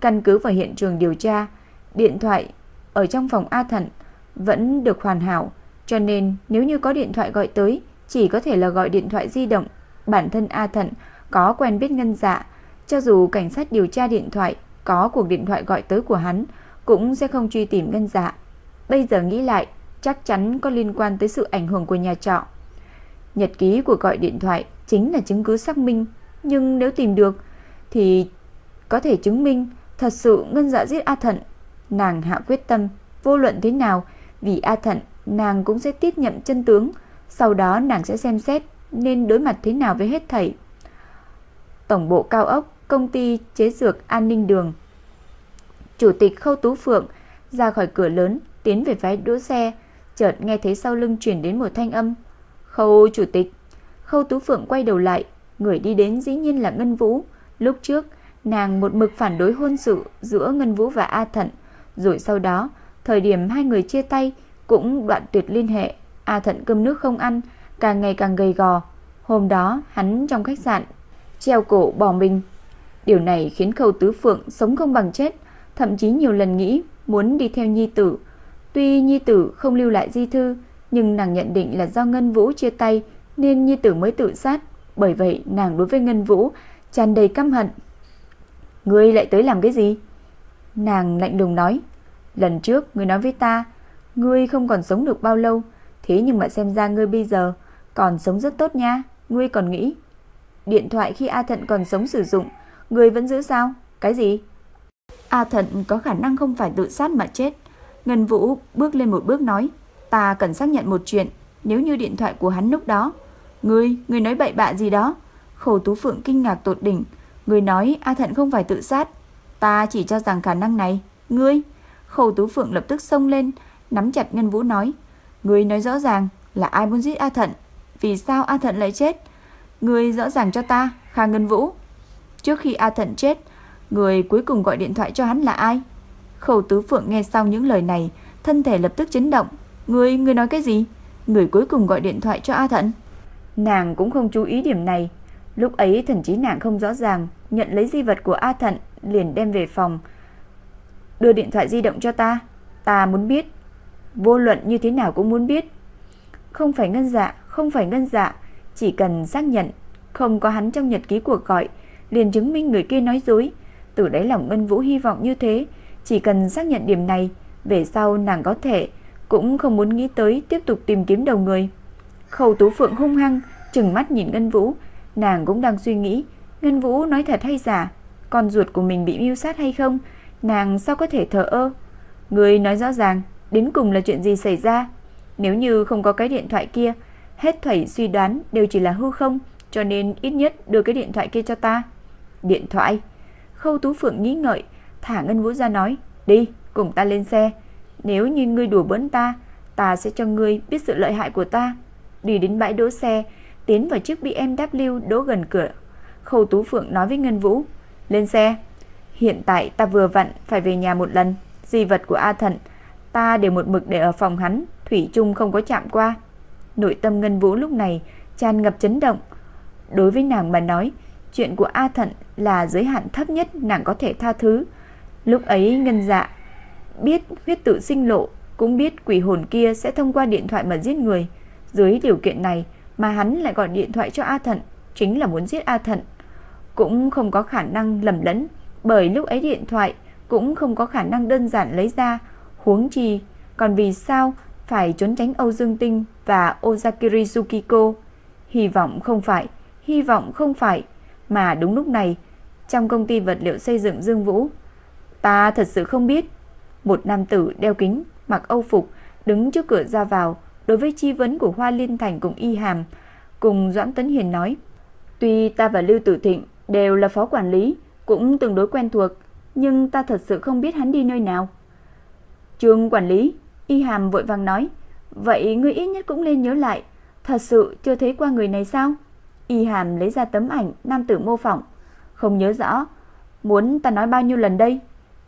Căn cứ vào hiện trường điều tra, điện thoại ở trong phòng A Thận vẫn được hoàn hảo, cho nên nếu như có điện thoại gọi tới, chỉ có thể là gọi điện thoại di động. Bản thân A Thận có quen biết ngân dạ, cho dù cảnh sát điều tra điện thoại có cuộc điện thoại gọi tới của hắn, cũng sẽ không truy tìm ngân dạ. Bây giờ nghĩ lại, chắc chắn có liên quan tới sự ảnh hưởng của nhà trọ. Nhật ký của gọi điện thoại chính là chứng cứ xác minh, nhưng nếu tìm được thì có thể chứng minh thật sự ngân dạ giết A Thận. Nàng hạ quyết tâm, vô luận thế nào, vì A Thận, nàng cũng sẽ tiết nhận chân tướng, sau đó nàng sẽ xem xét nên đối mặt thế nào với hết thảy. Tổng bộ cao ốc, công ty chế dược an ninh đường. Chủ tịch Khâu Tú Phượng ra khỏi cửa lớn, tiến về phái đỗ xe, chợt nghe thấy sau lưng truyền đến một thanh âm. Khâu chủ tịch. Khâu Tú Phượng quay đầu lại, người đi đến dĩ nhiên là Ngân Vũ. Lúc trước, nàng một mực phản đối hôn sự giữa Ngân Vũ và A Thận, rồi sau đó, thời điểm hai người chia tay cũng đoạn tuyệt liên hệ. A Thận cơm nước không ăn, càng ngày càng gầy gò. Hôm đó, hắn trong khách sạn treo cổ bỏ mình. Điều này khiến Khâu Tứ Phượng sống không bằng chết, thậm chí nhiều lần nghĩ muốn đi theo nhi tử. Tuy nhi tử không lưu lại di thư, nhưng nàng nhận định là do Ngân Vũ chia tay nên nhi tử mới tự sát, bởi vậy nàng đối với Ngân Vũ tràn đầy căm hận. Ngươi lại tới làm cái gì? Nàng lạnh lùng nói, lần trước ngươi nói với ta, ngươi không còn sống được bao lâu, thế nhưng mà xem ra ngươi bây giờ còn sống rất tốt nha, ngươi còn nghĩ điện thoại khi A Thận còn sống sử dụng, ngươi vẫn giữ sao? Cái gì? A Thận có khả năng không phải tự sát mà chết. Ngân Vũ bước lên một bước nói, ta cần xác nhận một chuyện, nếu như điện thoại của hắn lúc đó. Ngươi, ngươi nói bậy bạ gì đó? Khổ Tú Phượng kinh ngạc tột đỉnh, ngươi nói A Thận không phải tự sát, ta chỉ cho rằng khả năng này. Ngươi, Khổ Tú Phượng lập tức xông lên, nắm chặt Ngân Vũ nói, ngươi nói rõ ràng là ai muốn giết A Thận, vì sao A Thận lại chết? Ngươi rõ ràng cho ta, Kha Ngân Vũ. Trước khi A Thận chết, người cuối cùng gọi điện thoại cho hắn là ai? Khẩu Tứ Phượng nghe xong những lời này, thân thể lập tức chấn động. người người nói cái gì? Người cuối cùng gọi điện thoại cho A Thận. Nàng cũng không chú ý điểm này. Lúc ấy thần trí nàng không rõ ràng, nhận lấy di vật của A Thận, liền đem về phòng. Đưa điện thoại di động cho ta, ta muốn biết. Vô luận như thế nào cũng muốn biết. Không phải ngân dạ, không phải ngân dạ, chỉ cần xác nhận không có hắn trong nhật ký cuộc gọi, liền chứng minh người kia nói dối. Từ đáy lòng Ngân Vũ hy vọng như thế, chỉ cần xác nhận điểm này, về sau nàng có thể cũng không muốn nghĩ tới tiếp tục tìm kiếm đầu người. Khâu Tú Phượng hung hăng, trừng mắt nhìn Ngân Vũ, nàng cũng đang suy nghĩ, Ngân Vũ nói thật hay giả? con ruột của mình bị mưu sát hay không, nàng sao có thể thờ ơ? Người nói rõ ràng, đến cùng là chuyện gì xảy ra? Nếu như không có cái điện thoại kia, hết thảy suy đoán đều chỉ là hư không, cho nên ít nhất đưa cái điện thoại kia cho ta. Điện thoại? Khâu Tú Phượng nghĩ ngợi, thả Ngân Vũ ra nói, đi, cùng ta lên xe. Nếu như ngươi đùa bỡn ta, ta sẽ cho ngươi biết sự lợi hại của ta. Đi đến bãi đỗ xe, tiến vào chiếc BMW đỗ gần cửa. Khâu Tú Phượng nói với Ngân Vũ, lên xe. Hiện tại ta vừa vặn phải về nhà một lần, di vật của A Thận, ta đều một mực để ở phòng hắn, thủy chung không có chạm qua. Nội tâm Ngân Vũ lúc này tràn ngập chấn động. Đối với nàng mà nói, chuyện của A Thận là giới hạn thấp nhất nàng có thể tha thứ. Lúc ấy Ngân Dạ biết huyết tự sinh lộ, cũng biết quỷ hồn kia sẽ thông qua điện thoại mà giết người. Dưới điều kiện này mà hắn lại gọi điện thoại cho A Thận, chính là muốn giết A Thận. Cũng không có khả năng lầm lẫn, bởi lúc ấy điện thoại cũng không có khả năng đơn giản lấy ra, huống chi còn vì sao phải trốn tránh Âu Dương Tinh và Ozakiri Tsukiko? Hy vọng không phải, hy vọng không phải, mà đúng lúc này, trong công ty vật liệu xây dựng Dương Vũ, ta thật sự không biết. Một nam tử đeo kính, mặc âu phục, đứng trước cửa ra vào, đối với chi vấn của Hoa Liên Thành cùng Y Hàm, cùng Doãn Tấn Hiền nói: "Tuy ta và Lưu Tử Thịnh đều là phó quản lý, cũng tương đối quen thuộc, nhưng ta thật sự không biết hắn đi nơi nào." trường quản lý, Y Hàm vội vàng nói, vậy ngươi ít nhất cũng nên nhớ lại, thật sự chưa thấy qua người này sao? Y Hàm lấy ra tấm ảnh nam tử mô phỏng, không nhớ rõ, muốn ta nói bao nhiêu lần đây,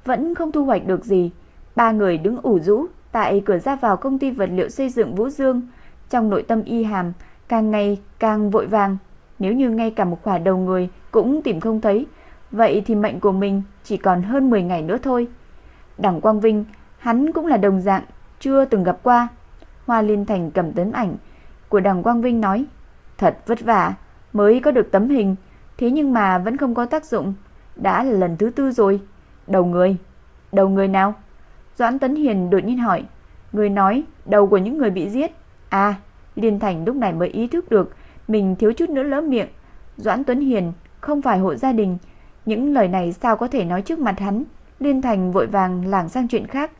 vẫn không thu hoạch được gì. Ba người đứng ủ rũ tại cửa ra vào công ty vật liệu xây dựng Vũ Dương, trong nội tâm Y Hàm càng ngày càng vội vàng, nếu như ngay cả một khỏa đầu người cũng tìm không thấy, vậy thì mệnh của mình chỉ còn hơn 10 ngày nữa thôi. Đảng Quang Vinh, hắn cũng là đồng dạng chưa từng gặp qua. Hoa Liên Thành cầm tấm ảnh của Đằng Quang Vinh nói, thật vất vả mới có được tấm hình, thế nhưng mà vẫn không có tác dụng, đã là lần thứ tư rồi. Đầu người, đầu người nào? Doãn Tấn Hiền đột nhiên hỏi, người nói đầu của những người bị giết. À, Liên Thành lúc này mới ý thức được mình thiếu chút nữa lỡ miệng. Doãn Tuấn Hiền không phải hộ gia đình, những lời này sao có thể nói trước mặt hắn. Liên Thành vội vàng lảng sang chuyện khác.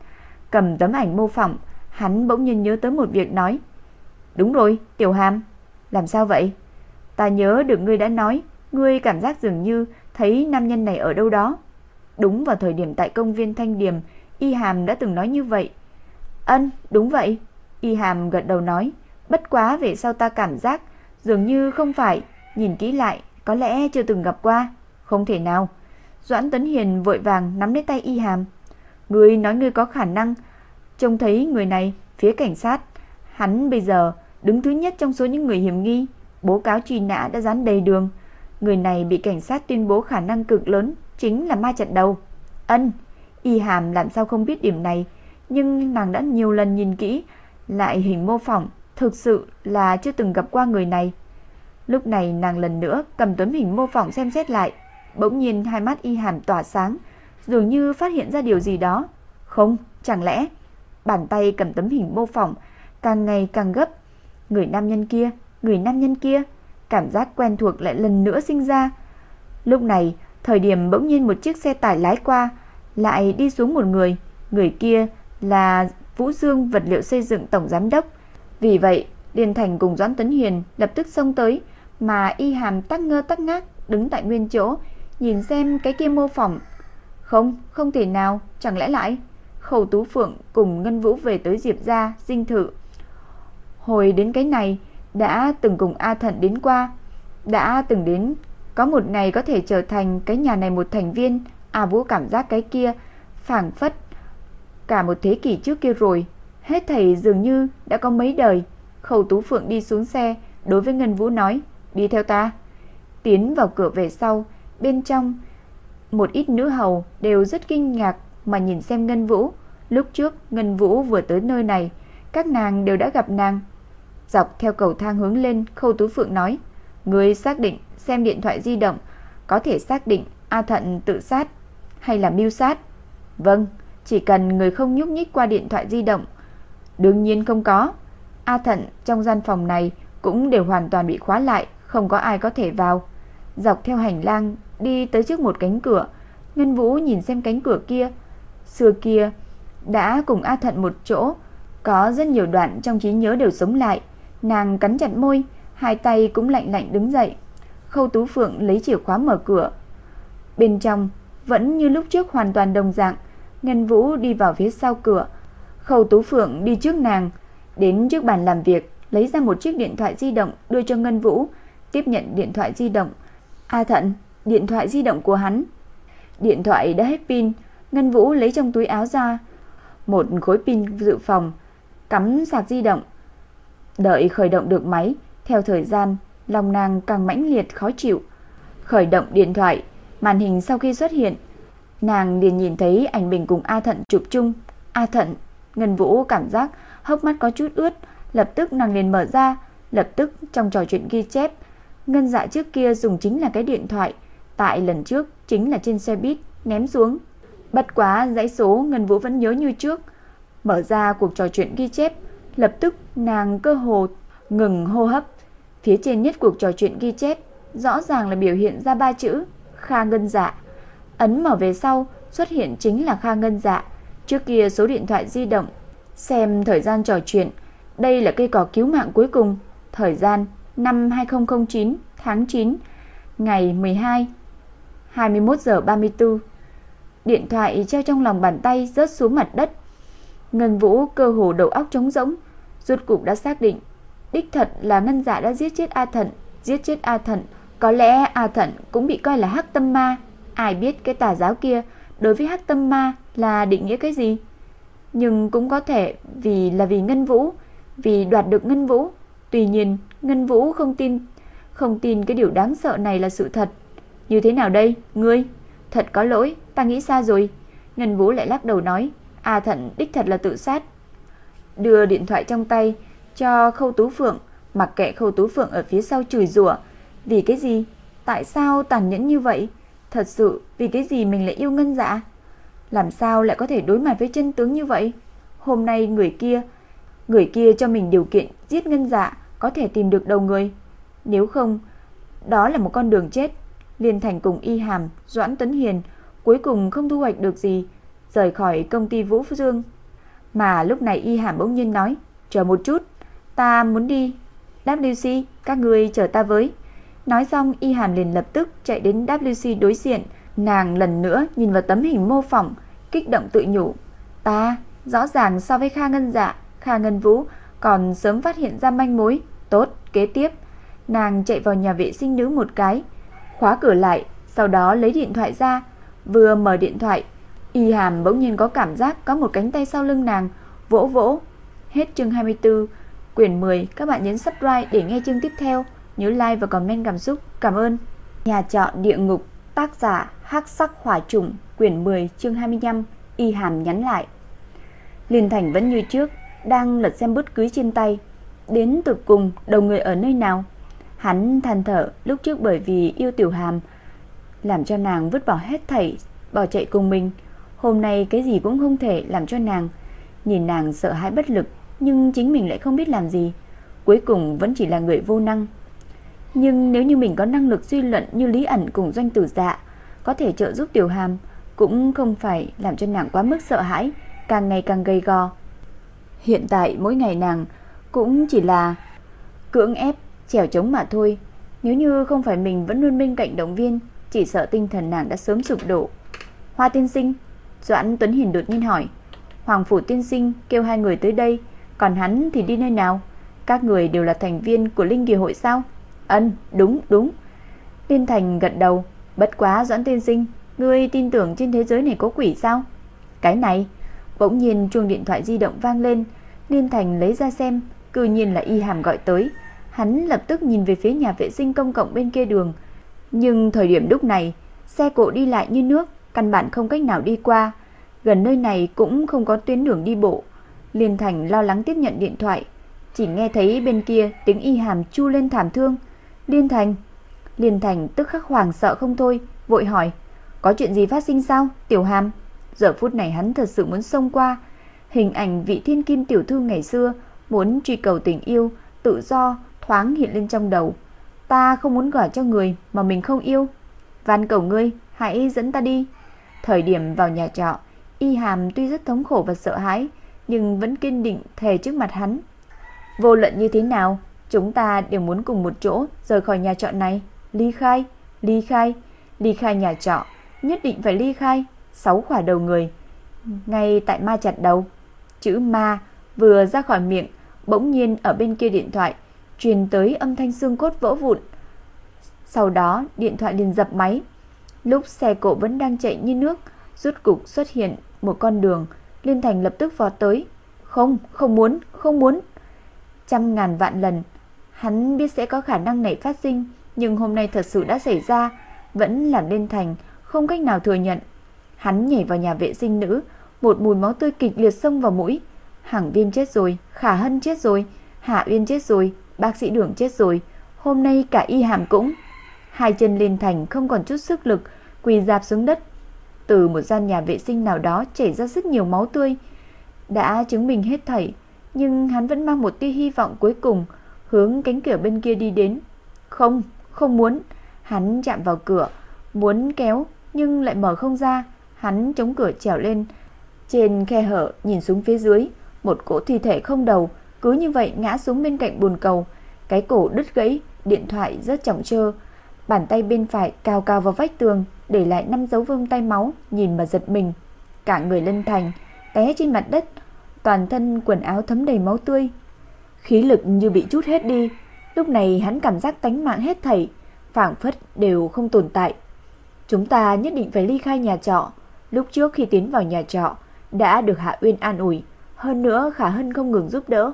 Cầm tấm ảnh mô phỏng, hắn bỗng nhiên nhớ tới một việc nói. Đúng rồi, Tiểu Hàm, làm sao vậy? Ta nhớ được ngươi đã nói, ngươi cảm giác dường như thấy nam nhân này ở đâu đó. Đúng vào thời điểm tại công viên Thanh Điềm, Y Hàm đã từng nói như vậy. Ân, đúng vậy. Y Hàm gật đầu nói, bất quá về sau ta cảm giác dường như không phải, nhìn kỹ lại, có lẽ chưa từng gặp qua. Không thể nào. Doãn Tấn Hiền vội vàng nắm lấy tay Y Hàm. Ngươi nói ngươi có khả năng trông thấy người này phía cảnh sát, hắn bây giờ đứng thứ nhất trong số những người hiểm nghi, bố cáo truy nã đã dán đầy đường. Người này bị cảnh sát tuyên bố khả năng cực lớn chính là ma trận đầu. Ân, Y Hàm làm sao không biết điểm này, nhưng nàng đã nhiều lần nhìn kỹ lại hình mô phỏng, thực sự là chưa từng gặp qua người này. Lúc này nàng lần nữa cầm tấm hình mô phỏng xem xét lại, bỗng nhiên hai mắt Y Hàm tỏa sáng, dường như phát hiện ra điều gì đó. Không, chẳng lẽ bàn tay cầm tấm hình mô phỏng càng ngày càng gấp. Người nam nhân kia, người nam nhân kia, cảm giác quen thuộc lại lần nữa sinh ra. Lúc này, thời điểm bỗng nhiên một chiếc xe tải lái qua, lại đi xuống một người, người kia là Vũ Dương vật liệu xây dựng tổng giám đốc. Vì vậy, điền Thành cùng Doãn Tấn Hiền lập tức xông tới, mà Y Hàm tắc ngơ tắc ngác đứng tại nguyên chỗ, nhìn xem cái kia mô phỏng không, không thể nào, chẳng lẽ lại khẩu Tú Phượng cùng Ngân Vũ về tới Diệp gia dinh thự. Hồi đến cái này đã từng cùng A Thận đến qua, đã từng đến có một ngày có thể trở thành cái nhà này một thành viên, A Vũ cảm giác cái kia phảng phất cả một thế kỷ trước kia rồi, hết thầy dường như đã có mấy đời. Khâu Tú Phượng đi xuống xe, đối với Ngân Vũ nói, đi theo ta. Tiến vào cửa về sau, bên trong một ít nữ hầu đều rất kinh ngạc mà nhìn xem Ngân Vũ. Lúc trước Ngân Vũ vừa tới nơi này, các nàng đều đã gặp nàng. Dọc theo cầu thang hướng lên, Khâu Tú Phượng nói, người xác định xem điện thoại di động, có thể xác định A Thận tự sát hay là mưu sát. Vâng, chỉ cần người không nhúc nhích qua điện thoại di động. Đương nhiên không có. A Thận trong gian phòng này cũng đều hoàn toàn bị khóa lại, không có ai có thể vào. Dọc theo hành lang đi tới trước một cánh cửa. Ngân Vũ nhìn xem cánh cửa kia, xưa kia đã cùng A Thận một chỗ, có rất nhiều đoạn trong trí nhớ đều sống lại. Nàng cắn chặt môi, hai tay cũng lạnh lạnh đứng dậy. Khâu Tú Phượng lấy chìa khóa mở cửa. Bên trong vẫn như lúc trước hoàn toàn đồng dạng, Ngân Vũ đi vào phía sau cửa. Khâu Tú Phượng đi trước nàng, đến trước bàn làm việc, lấy ra một chiếc điện thoại di động đưa cho Ngân Vũ, tiếp nhận điện thoại di động. A Thận, điện thoại di động của hắn. Điện thoại đã hết pin, Ngân Vũ lấy trong túi áo ra một khối pin dự phòng, cắm sạc di động. Đợi khởi động được máy, theo thời gian, lòng nàng càng mãnh liệt khó chịu. Khởi động điện thoại, màn hình sau khi xuất hiện, nàng liền nhìn thấy ảnh bình cùng A Thận chụp chung. A Thận, Ngân Vũ cảm giác hốc mắt có chút ướt, lập tức nàng liền mở ra, lập tức trong trò chuyện ghi chép, Ngân Dạ trước kia dùng chính là cái điện thoại, tại lần trước chính là trên xe buýt ném xuống. Bất quá dãy số Ngân Vũ vẫn nhớ như trước. Mở ra cuộc trò chuyện ghi chép, lập tức nàng cơ hồ ngừng hô hấp. Phía trên nhất cuộc trò chuyện ghi chép rõ ràng là biểu hiện ra ba chữ Kha Ngân Dạ. Ấn mở về sau xuất hiện chính là Kha Ngân Dạ. Trước kia số điện thoại di động, xem thời gian trò chuyện, đây là cây cỏ cứu mạng cuối cùng, thời gian năm 2009 tháng 9 ngày 12 21 giờ 34. Điện thoại treo trong lòng bàn tay rớt xuống mặt đất. Ngân Vũ cơ hồ đầu óc trống rỗng, rốt cục đã xác định, đích thật là Ngân Dạ đã giết chết A Thận, giết chết A Thận, có lẽ A Thận cũng bị coi là hắc tâm ma, ai biết cái tà giáo kia đối với hắc tâm ma là định nghĩa cái gì? Nhưng cũng có thể vì là vì Ngân Vũ, vì đoạt được Ngân Vũ. Tuy nhiên, Ngân Vũ không tin, không tin cái điều đáng sợ này là sự thật. Như thế nào đây, ngươi? Thật có lỗi, ta nghĩ xa rồi. Ngân Vũ lại lắc đầu nói, A Thận đích thật là tự sát. Đưa điện thoại trong tay cho Khâu Tú Phượng, mặc kệ Khâu Tú Phượng ở phía sau chửi rủa, vì cái gì? Tại sao tàn nhẫn như vậy? Thật sự vì cái gì mình lại yêu Ngân Dạ? Làm sao lại có thể đối mặt với chân tướng như vậy? Hôm nay người kia, người kia cho mình điều kiện giết Ngân Dạ, có thể tìm được đầu người. Nếu không, đó là một con đường chết. Liên Thành cùng Y Hàm, Doãn Tấn Hiền cuối cùng không thu hoạch được gì, rời khỏi công ty Vũ Dương. Mà lúc này Y Hàm bỗng nhiên nói, chờ một chút, ta muốn đi. WC, các người chờ ta với. Nói xong Y Hàm liền lập tức chạy đến WC đối diện, nàng lần nữa nhìn vào tấm hình mô phỏng, kích động tự nhủ. Ta, rõ ràng so với Kha Ngân Dạ, Kha Ngân Vũ còn sớm phát hiện ra manh mối. Tốt, kế tiếp, nàng chạy vào nhà vệ sinh nữ một cái, khóa cửa lại, sau đó lấy điện thoại ra, vừa mở điện thoại, Y Hàm bỗng nhiên có cảm giác có một cánh tay sau lưng nàng vỗ vỗ. Hết chương 24, quyển 10, các bạn nhấn subscribe để nghe chương tiếp theo, nhớ like và comment cảm xúc. Cảm ơn. Nhà trọ địa ngục, tác giả Hắc Sắc Hỏa Trùng, quyển 10, chương 25, Y Hàm nhắn lại. Liên Thành vẫn như trước, đang lật xem bút cưới trên tay. Đến từ cùng, đầu người ở nơi nào? Hắn than thở lúc trước bởi vì yêu Tiểu Hàm, làm cho nàng vứt bỏ hết thảy, bỏ chạy cùng mình. Hôm nay cái gì cũng không thể làm cho nàng. Nhìn nàng sợ hãi bất lực, nhưng chính mình lại không biết làm gì. Cuối cùng vẫn chỉ là người vô năng. Nhưng nếu như mình có năng lực suy luận như Lý ẩn cùng doanh tử dạ, có thể trợ giúp Tiểu Hàm, cũng không phải làm cho nàng quá mức sợ hãi, càng ngày càng gây gò. Hiện tại mỗi ngày nàng cũng chỉ là cưỡng ép trèo chống mà thôi. Nếu như không phải mình vẫn luôn bên cạnh động viên, chỉ sợ tinh thần nàng đã sớm sụp đổ. Hoa tiên sinh, Doãn Tuấn Hiền đột nhiên hỏi. Hoàng phủ tiên sinh kêu hai người tới đây, còn hắn thì đi nơi nào? Các người đều là thành viên của Linh Kỳ hội sao? Ân, đúng, đúng. Liên Thành gật đầu, bất quá Doãn tiên sinh, ngươi tin tưởng trên thế giới này có quỷ sao? Cái này, bỗng nhiên chuông điện thoại di động vang lên, Liên Thành lấy ra xem, cư nhiên là Y Hàm gọi tới. Hắn lập tức nhìn về phía nhà vệ sinh công cộng bên kia đường. Nhưng thời điểm lúc này, xe cộ đi lại như nước, căn bản không cách nào đi qua. Gần nơi này cũng không có tuyến đường đi bộ. Liên Thành lo lắng tiếp nhận điện thoại, chỉ nghe thấy bên kia tiếng y hàm chu lên thảm thương. Liên Thành, Liên Thành tức khắc hoảng sợ không thôi, vội hỏi, có chuyện gì phát sinh sao, Tiểu Hàm? Giờ phút này hắn thật sự muốn xông qua, hình ảnh vị thiên kim tiểu thư ngày xưa, muốn truy cầu tình yêu, tự do, thoáng hiện lên trong đầu. Ta không muốn gả cho người mà mình không yêu. van cầu ngươi, hãy dẫn ta đi. Thời điểm vào nhà trọ, Y Hàm tuy rất thống khổ và sợ hãi, nhưng vẫn kiên định thề trước mặt hắn. Vô luận như thế nào, chúng ta đều muốn cùng một chỗ rời khỏi nhà trọ này, ly khai, ly khai, ly khai nhà trọ, nhất định phải ly khai, sáu khỏa đầu người. Ngay tại ma chặt đầu, chữ ma vừa ra khỏi miệng, bỗng nhiên ở bên kia điện thoại truyền tới âm thanh xương cốt vỡ vụn. Sau đó, điện thoại liền dập máy. Lúc xe cộ vẫn đang chạy như nước, rút cục xuất hiện một con đường, Liên Thành lập tức vọt tới. Không, không muốn, không muốn. Trăm ngàn vạn lần, hắn biết sẽ có khả năng này phát sinh, nhưng hôm nay thật sự đã xảy ra, vẫn làm Liên Thành không cách nào thừa nhận. Hắn nhảy vào nhà vệ sinh nữ, một mùi máu tươi kịch liệt xông vào mũi. Hằng Viêm chết rồi, Khả Hân chết rồi, Hạ Uyên chết rồi, bác sĩ Đường chết rồi, hôm nay cả Y Hàm cũng. Hai chân Liên Thành không còn chút sức lực, quỳ dạp xuống đất, từ một gian nhà vệ sinh nào đó chảy ra rất nhiều máu tươi. Đã chứng minh hết thảy, nhưng hắn vẫn mang một tia hy vọng cuối cùng hướng cánh cửa bên kia đi đến. Không, không muốn. Hắn chạm vào cửa, muốn kéo nhưng lại mở không ra. Hắn chống cửa trèo lên. Trên khe hở nhìn xuống phía dưới, một cỗ thi thể không đầu cứ như vậy ngã xuống bên cạnh bồn cầu. Cái cổ đứt gãy, điện thoại rất chỏng trơ. Bàn tay bên phải cao cao vào vách tường, để lại năm dấu vương tay máu, nhìn mà giật mình. Cả người Lân Thành té trên mặt đất, toàn thân quần áo thấm đầy máu tươi. Khí lực như bị chút hết đi, lúc này hắn cảm giác tánh mạng hết thảy, phảng phất đều không tồn tại. Chúng ta nhất định phải ly khai nhà trọ. Lúc trước khi tiến vào nhà trọ đã được Hạ Uyên an ủi, hơn nữa Khả Hân không ngừng giúp đỡ.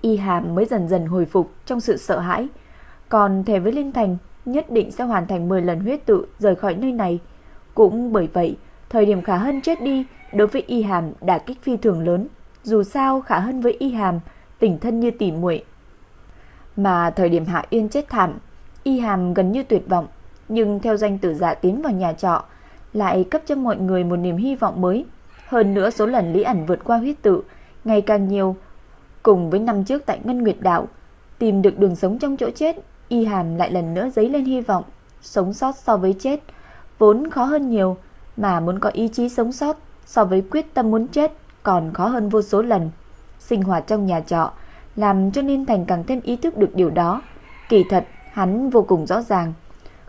Y Hàm mới dần dần hồi phục trong sự sợ hãi, còn thề với Linh Thành nhất định sẽ hoàn thành 10 lần huyết tự rời khỏi nơi này. Cũng bởi vậy, thời điểm Khả Hân chết đi, đối với Y Hàm đã kích phi thường lớn. Dù sao Khả Hân với Y Hàm tình thân như tỉ muội. Mà thời điểm Hạ Uyên chết thảm, Y Hàm gần như tuyệt vọng, nhưng theo danh tử giả tiến vào nhà trọ, lại cấp cho mọi người một niềm hy vọng mới. Hơn nữa số lần Lý ẩn vượt qua huyết tự ngày càng nhiều, cùng với năm trước tại Ngân Nguyệt Đạo, tìm được đường sống trong chỗ chết Y Hàm lại lần nữa dấy lên hy vọng, sống sót so với chết vốn khó hơn nhiều, mà muốn có ý chí sống sót so với quyết tâm muốn chết còn khó hơn vô số lần. Sinh hoạt trong nhà trọ làm cho Ninh Thành càng thêm ý thức được điều đó. Kỳ thật, hắn vô cùng rõ ràng.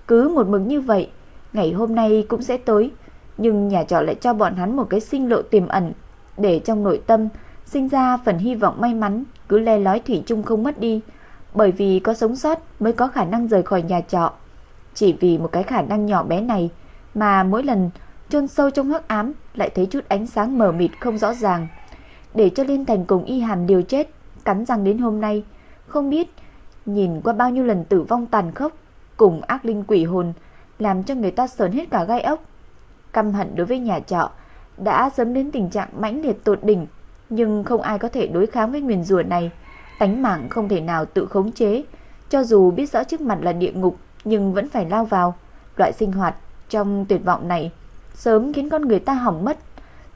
Cứ một mực như vậy, ngày hôm nay cũng sẽ tới, nhưng nhà trọ lại cho bọn hắn một cái sinh lộ tiềm ẩn, để trong nội tâm sinh ra phần hy vọng may mắn cứ le lói thủy chung không mất đi bởi vì có sống sót mới có khả năng rời khỏi nhà trọ. Chỉ vì một cái khả năng nhỏ bé này mà mỗi lần chôn sâu trong hắc ám lại thấy chút ánh sáng mờ mịt không rõ ràng. Để cho Liên Thành cùng Y Hàm điều chết, cắn răng đến hôm nay, không biết nhìn qua bao nhiêu lần tử vong tàn khốc cùng ác linh quỷ hồn, làm cho người ta sờn hết cả gai ốc. Căm hận đối với nhà trọ đã dấm đến tình trạng mãnh liệt tột đỉnh, nhưng không ai có thể đối kháng với nguyền rủa này tánh mạng không thể nào tự khống chế, cho dù biết rõ trước mặt là địa ngục nhưng vẫn phải lao vào. Loại sinh hoạt trong tuyệt vọng này sớm khiến con người ta hỏng mất.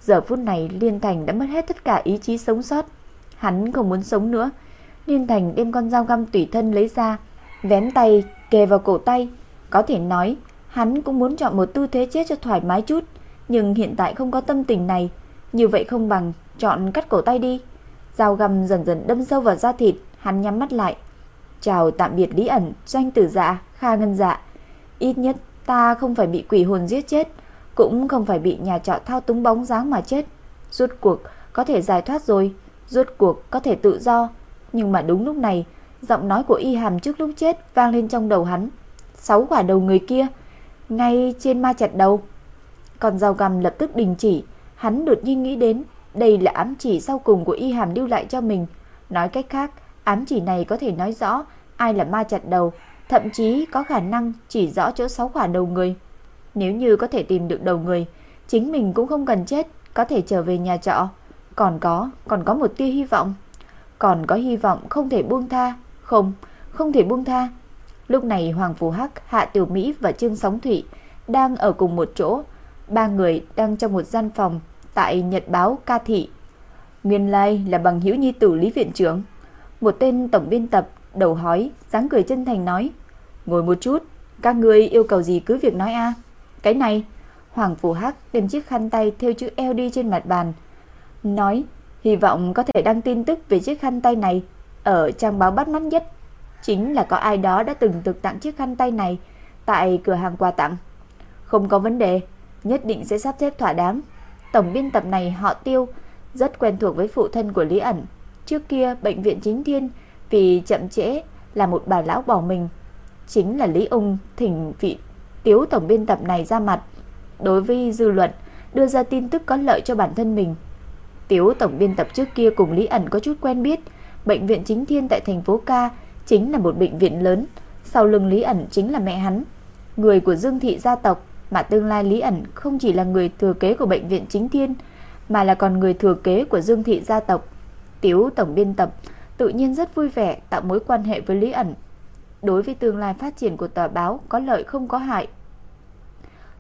Giờ phút này Liên Thành đã mất hết tất cả ý chí sống sót. Hắn không muốn sống nữa. Liên Thành đem con dao găm tùy thân lấy ra, vén tay kề vào cổ tay. Có thể nói, hắn cũng muốn chọn một tư thế chết cho thoải mái chút, nhưng hiện tại không có tâm tình này. Như vậy không bằng chọn cắt cổ tay đi. Dao găm dần dần đâm sâu vào da thịt, hắn nhắm mắt lại. Chào tạm biệt Lý ẩn, doanh tử dạ, kha ngân dạ. Ít nhất ta không phải bị quỷ hồn giết chết, cũng không phải bị nhà trọ thao túng bóng dáng mà chết. Rốt cuộc có thể giải thoát rồi, rốt cuộc có thể tự do. Nhưng mà đúng lúc này, giọng nói của y hàm trước lúc chết vang lên trong đầu hắn. Sáu quả đầu người kia, ngay trên ma chặt đầu. Còn dao găm lập tức đình chỉ, hắn đột nhiên nghĩ đến đây là ám chỉ sau cùng của Y Hàm lưu lại cho mình. Nói cách khác, ám chỉ này có thể nói rõ ai là ma chặt đầu, thậm chí có khả năng chỉ rõ chỗ sáu quả đầu người. Nếu như có thể tìm được đầu người, chính mình cũng không cần chết, có thể trở về nhà trọ. Còn có, còn có một tia hy vọng. Còn có hy vọng không thể buông tha. Không, không thể buông tha. Lúc này Hoàng Phù Hắc, Hạ Tiểu Mỹ và Trương Sóng Thủy đang ở cùng một chỗ. Ba người đang trong một gian phòng tại Nhật báo Ca Thị. Nguyên lai là bằng hữu nhi tử Lý Viện trưởng. Một tên tổng biên tập đầu hói, dáng cười chân thành nói. Ngồi một chút, Các người yêu cầu gì cứ việc nói a. Cái này, Hoàng Phủ Hắc đem chiếc khăn tay thêu chữ LD trên mặt bàn, nói hy vọng có thể đăng tin tức về chiếc khăn tay này ở trang báo bắt mắt nhất. Chính là có ai đó đã từng được tặng chiếc khăn tay này tại cửa hàng quà tặng. Không có vấn đề, nhất định sẽ sắp xếp thỏa đáng. Tổng biên tập này họ Tiêu, rất quen thuộc với phụ thân của Lý ẩn. Trước kia bệnh viện chính thiên vì chậm trễ là một bà lão bỏ mình. Chính là Lý Ung thỉnh vị Tiếu tổng biên tập này ra mặt đối với dư luận đưa ra tin tức có lợi cho bản thân mình. Tiếu tổng biên tập trước kia cùng Lý ẩn có chút quen biết, bệnh viện chính thiên tại thành phố Ca chính là một bệnh viện lớn, sau lưng Lý ẩn chính là mẹ hắn, người của Dương thị gia tộc, mà tương lai Lý ẩn không chỉ là người thừa kế của bệnh viện chính thiên, mà là còn người thừa kế của Dương thị gia tộc. Tiếu tổng biên tập tự nhiên rất vui vẻ tạo mối quan hệ với Lý ẩn. Đối với tương lai phát triển của tờ báo có lợi không có hại.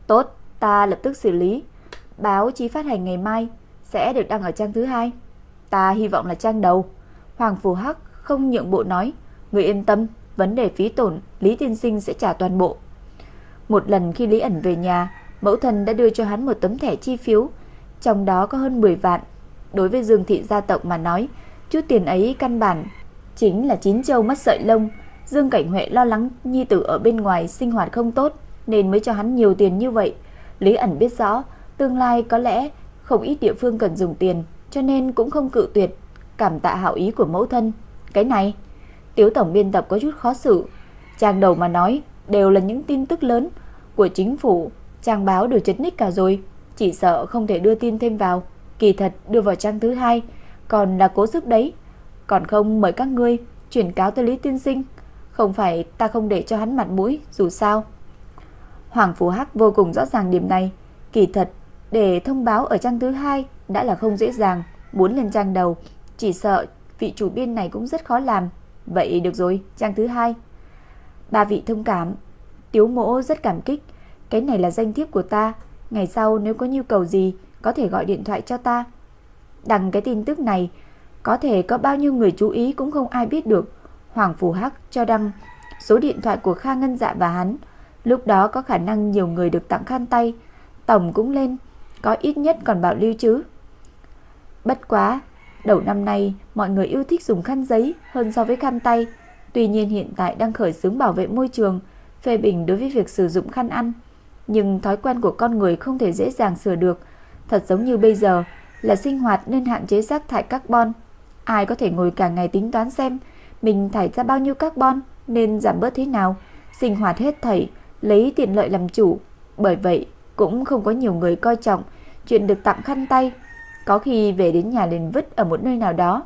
Tốt, ta lập tức xử lý. Báo chí phát hành ngày mai sẽ được đăng ở trang thứ hai. Ta hy vọng là trang đầu. Hoàng Phù Hắc không nhượng bộ nói, người yên tâm, vấn đề phí tổn Lý Tiên Sinh sẽ trả toàn bộ. Một lần khi Lý ẩn về nhà, mẫu thân đã đưa cho hắn một tấm thẻ chi phiếu, trong đó có hơn 10 vạn. Đối với Dương thị gia tộc mà nói, chút tiền ấy căn bản chính là chín châu mất sợi lông. Dương Cảnh Huệ lo lắng nhi tử ở bên ngoài sinh hoạt không tốt nên mới cho hắn nhiều tiền như vậy. Lý ẩn biết rõ, tương lai có lẽ không ít địa phương cần dùng tiền, cho nên cũng không cự tuyệt, cảm tạ hảo ý của mẫu thân. Cái này, Tiếu tổng biên tập có chút khó xử. Trang đầu mà nói đều là những tin tức lớn của chính phủ, trang báo đều chật ních cả rồi, chỉ sợ không thể đưa tin thêm vào. Kỳ thật đưa vào trang thứ hai, còn là cố sức đấy. Còn không mời các ngươi chuyển cáo tới Lý Tiên Sinh, không phải ta không để cho hắn mặt mũi, dù sao. Hoàng Phú Hắc vô cùng rõ ràng điểm này, kỳ thật để thông báo ở trang thứ hai đã là không dễ dàng, muốn lên trang đầu, chỉ sợ vị chủ biên này cũng rất khó làm. Vậy được rồi, trang thứ hai. Ba vị thông cảm, Tiếu Mỗ rất cảm kích, cái này là danh thiếp của ta, ngày sau nếu có nhu cầu gì có thể gọi điện thoại cho ta. Đăng cái tin tức này, có thể có bao nhiêu người chú ý cũng không ai biết được. Hoàng Phù Hắc cho đăng số điện thoại của Kha Ngân Dạ và hắn, lúc đó có khả năng nhiều người được tặng khăn tay, tổng cũng lên, có ít nhất còn bảo lưu chứ. Bất quá, đầu năm nay mọi người yêu thích dùng khăn giấy hơn so với khăn tay, tuy nhiên hiện tại đang khởi xướng bảo vệ môi trường, phê bình đối với việc sử dụng khăn ăn, nhưng thói quen của con người không thể dễ dàng sửa được, thật giống như bây giờ là sinh hoạt nên hạn chế rác thải carbon. Ai có thể ngồi cả ngày tính toán xem mình thải ra bao nhiêu carbon nên giảm bớt thế nào, sinh hoạt hết thảy lấy tiện lợi làm chủ. Bởi vậy, cũng không có nhiều người coi trọng chuyện được tặng khăn tay, có khi về đến nhà liền vứt ở một nơi nào đó.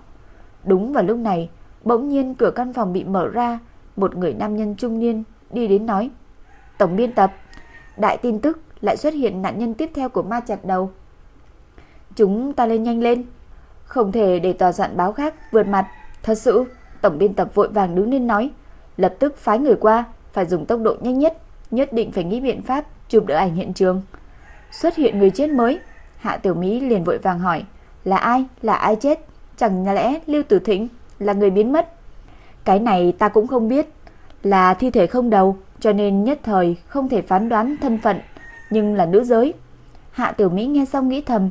Đúng vào lúc này, bỗng nhiên cửa căn phòng bị mở ra, một người nam nhân trung niên đi đến nói: "Tổng biên tập, đại tin tức lại xuất hiện nạn nhân tiếp theo của ma chặt đầu. Chúng ta lên nhanh lên, không thể để tòa soạn báo khác vượt mặt, thật sự." Tổng biên tập vội vàng đứng lên nói, lập tức phái người qua, phải dùng tốc độ nhanh nhất, nhất định phải nghĩ biện pháp chụp được ảnh hiện trường. Xuất hiện người chết mới, Hạ Tiểu Mỹ liền vội vàng hỏi, là ai, là ai chết? Chẳng lẽ Lưu Tử Thịnh là người biến mất? Cái này ta cũng không biết, là thi thể không đầu, cho nên nhất thời không thể phán đoán thân phận, nhưng là nữ giới. Hạ Tiểu Mỹ nghe xong nghĩ thầm,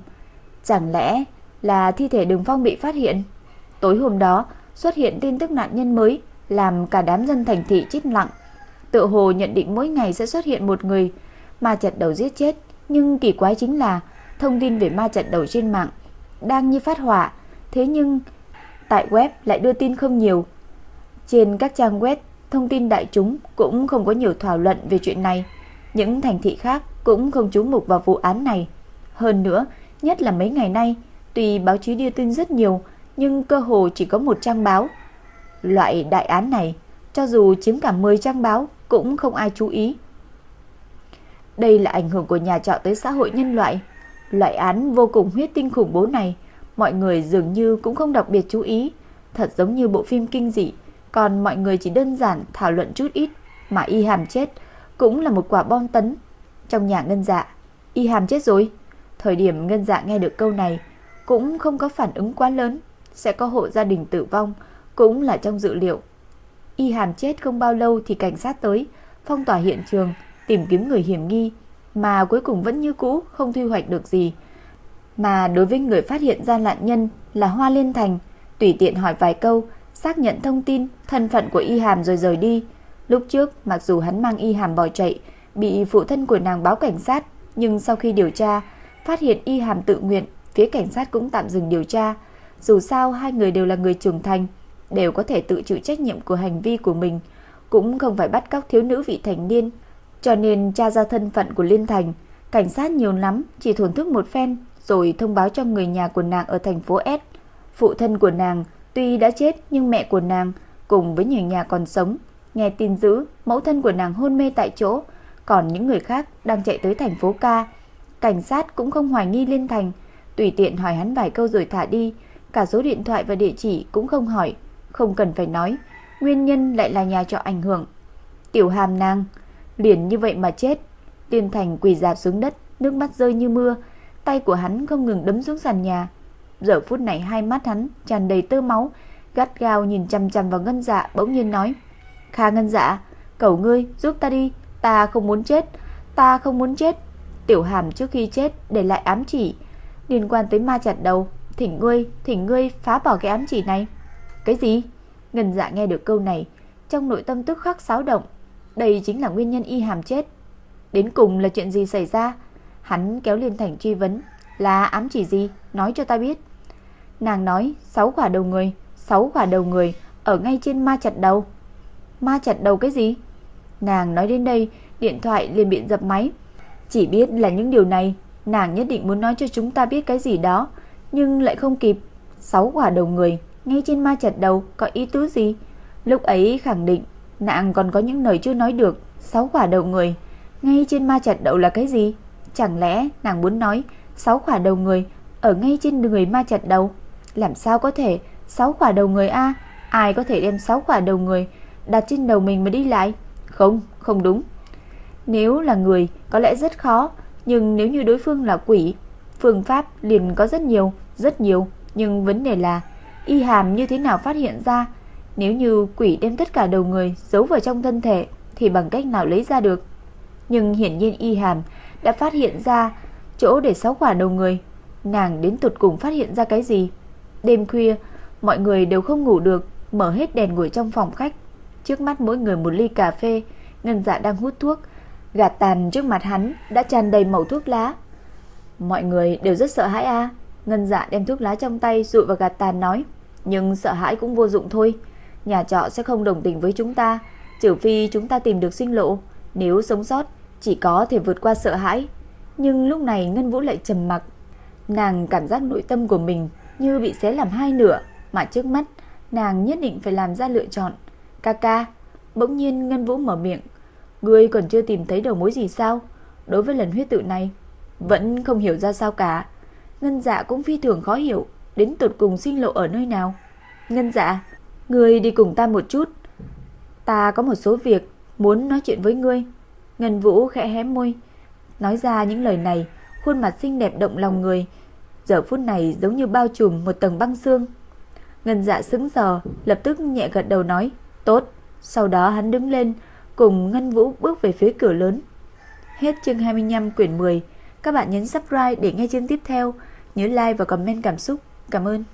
chẳng lẽ là thi thể Đường Phong bị phát hiện? Tối hôm đó xuất hiện tin tức nạn nhân mới, làm cả đám dân thành thị chết lặng. Tự hồ nhận định mỗi ngày sẽ xuất hiện một người ma chặt đầu giết chết, nhưng kỳ quái chính là thông tin về ma chặt đầu trên mạng đang như phát hỏa, thế nhưng tại web lại đưa tin không nhiều. Trên các trang web, thông tin đại chúng cũng không có nhiều thảo luận về chuyện này. Những thành thị khác cũng không chú mục vào vụ án này. Hơn nữa, nhất là mấy ngày nay, tuy báo chí đưa tin rất nhiều, nhưng cơ hồ chỉ có một trang báo. Loại đại án này, cho dù chiếm cả 10 trang báo cũng không ai chú ý. Đây là ảnh hưởng của nhà trọ tới xã hội nhân loại. Loại án vô cùng huyết tinh khủng bố này, mọi người dường như cũng không đặc biệt chú ý, thật giống như bộ phim kinh dị, còn mọi người chỉ đơn giản thảo luận chút ít, mà Y Hàm chết cũng là một quả bom tấn. Trong nhà Ngân Dạ, Y Hàm chết rồi. Thời điểm Ngân Dạ nghe được câu này, cũng không có phản ứng quá lớn, sẽ có hộ gia đình tử vong, cũng là trong dự liệu. Y Hàm chết không bao lâu thì cảnh sát tới, phong tỏa hiện trường, tìm kiếm người hiểm nghi, mà cuối cùng vẫn như cũ không thu hoạch được gì. Mà đối với người phát hiện ra nạn nhân là Hoa Liên Thành, tùy tiện hỏi vài câu, xác nhận thông tin thân phận của Y Hàm rồi rời đi. Lúc trước, mặc dù hắn mang Y Hàm bỏ chạy, bị phụ thân của nàng báo cảnh sát, nhưng sau khi điều tra, phát hiện Y Hàm tự nguyện, phía cảnh sát cũng tạm dừng điều tra. Dù sao hai người đều là người trưởng thành, đều có thể tự chịu trách nhiệm của hành vi của mình, cũng không phải bắt cóc thiếu nữ vị thành niên, cho nên tra ra thân phận của Liên Thành, cảnh sát nhiều lắm chỉ thổn thức một phen rồi thông báo cho người nhà của nàng ở thành phố S. Phụ thân của nàng tuy đã chết nhưng mẹ của nàng cùng với nhiều nhà còn sống. Nghe tin dữ, mẫu thân của nàng hôn mê tại chỗ, còn những người khác đang chạy tới thành phố ca. Cảnh sát cũng không hoài nghi Liên Thành, tùy tiện hỏi hắn vài câu rồi thả đi, cả số điện thoại và địa chỉ cũng không hỏi, không cần phải nói, nguyên nhân lại là nhà trọ ảnh hưởng. Tiểu Hàm nàng liền như vậy mà chết. Liên Thành quỳ dạp xuống đất, nước mắt rơi như mưa, tay của hắn không ngừng đấm xuống sàn nhà. Giờ phút này hai mắt hắn tràn đầy tơ máu, gắt gao nhìn chằm chằm vào Ngân Dạ bỗng nhiên nói: "Kha Ngân Dạ, cầu ngươi giúp ta đi, ta không muốn chết, ta không muốn chết." Tiểu Hàm trước khi chết để lại ám chỉ liên quan tới ma chặt đầu, thỉnh ngươi, thỉnh ngươi phá bỏ cái ám chỉ này. Cái gì? Ngân Dạ nghe được câu này, trong nội tâm tức khắc xáo động, đây chính là nguyên nhân y hàm chết. Đến cùng là chuyện gì xảy ra? Hắn kéo Liên Thành truy vấn, là ám chỉ gì? Nói cho ta biết. Nàng nói, sáu quả đầu người, sáu quả đầu người ở ngay trên ma chặt đầu. Ma chặt đầu cái gì? Nàng nói đến đây, điện thoại liền bị dập máy. Chỉ biết là những điều này, nàng nhất định muốn nói cho chúng ta biết cái gì đó, nhưng lại không kịp. Sáu quả đầu người, ngay trên ma chặt đầu có ý tứ gì? Lúc ấy khẳng định Nàng còn có những lời chưa nói được Sáu quả đầu người Ngay trên ma chặt đầu là cái gì Chẳng lẽ nàng muốn nói Sáu quả đầu người ở ngay trên người ma chặt đầu. Làm sao có thể? Sáu quả đầu người A. Ai có thể đem sáu quả đầu người Đặt trên đầu mình mà đi lại? Không, không đúng. Nếu là người có lẽ rất khó Nhưng nếu như đối phương là quỷ Phương pháp liền có rất nhiều Rất nhiều. Nhưng vấn đề là Y hàm như thế nào phát hiện ra? Nếu như quỷ đem tất cả đầu người giấu vào trong thân thể thì bằng cách nào lấy ra được? Nhưng hiển nhiên Y Hàm đã phát hiện ra chỗ để sáu quả đầu người. Nàng đến tụt cùng phát hiện ra cái gì? Đêm khuya, mọi người đều không ngủ được, mở hết đèn ngồi trong phòng khách. Trước mắt mỗi người một ly cà phê, Ngân Dạ đang hút thuốc, gạt tàn trước mặt hắn đã tràn đầy màu thuốc lá. Mọi người đều rất sợ hãi a. Ngân Dạ đem thuốc lá trong tay dụi vào gạt tàn nói, nhưng sợ hãi cũng vô dụng thôi nhà trọ sẽ không đồng tình với chúng ta, trừ phi chúng ta tìm được sinh lộ, nếu sống sót chỉ có thể vượt qua sợ hãi. Nhưng lúc này Ngân Vũ lại trầm mặc, nàng cảm giác nội tâm của mình như bị xé làm hai nửa, mà trước mắt nàng nhất định phải làm ra lựa chọn. Ca ca, bỗng nhiên Ngân Vũ mở miệng, ngươi còn chưa tìm thấy đầu mối gì sao? Đối với lần huyết tự này, vẫn không hiểu ra sao cả. Ngân Dạ cũng phi thường khó hiểu, đến tột cùng sinh lộ ở nơi nào. Ngân Dạ, Ngươi đi cùng ta một chút. Ta có một số việc muốn nói chuyện với ngươi. Ngân Vũ khẽ hé môi, nói ra những lời này, khuôn mặt xinh đẹp động lòng người, giờ phút này giống như bao trùm một tầng băng xương. Ngân Dạ sững sờ, lập tức nhẹ gật đầu nói, "Tốt." Sau đó hắn đứng lên, cùng Ngân Vũ bước về phía cửa lớn. Hết chương 25 quyển 10. Các bạn nhấn subscribe để nghe chương tiếp theo, nhớ like và comment cảm xúc. Cảm ơn.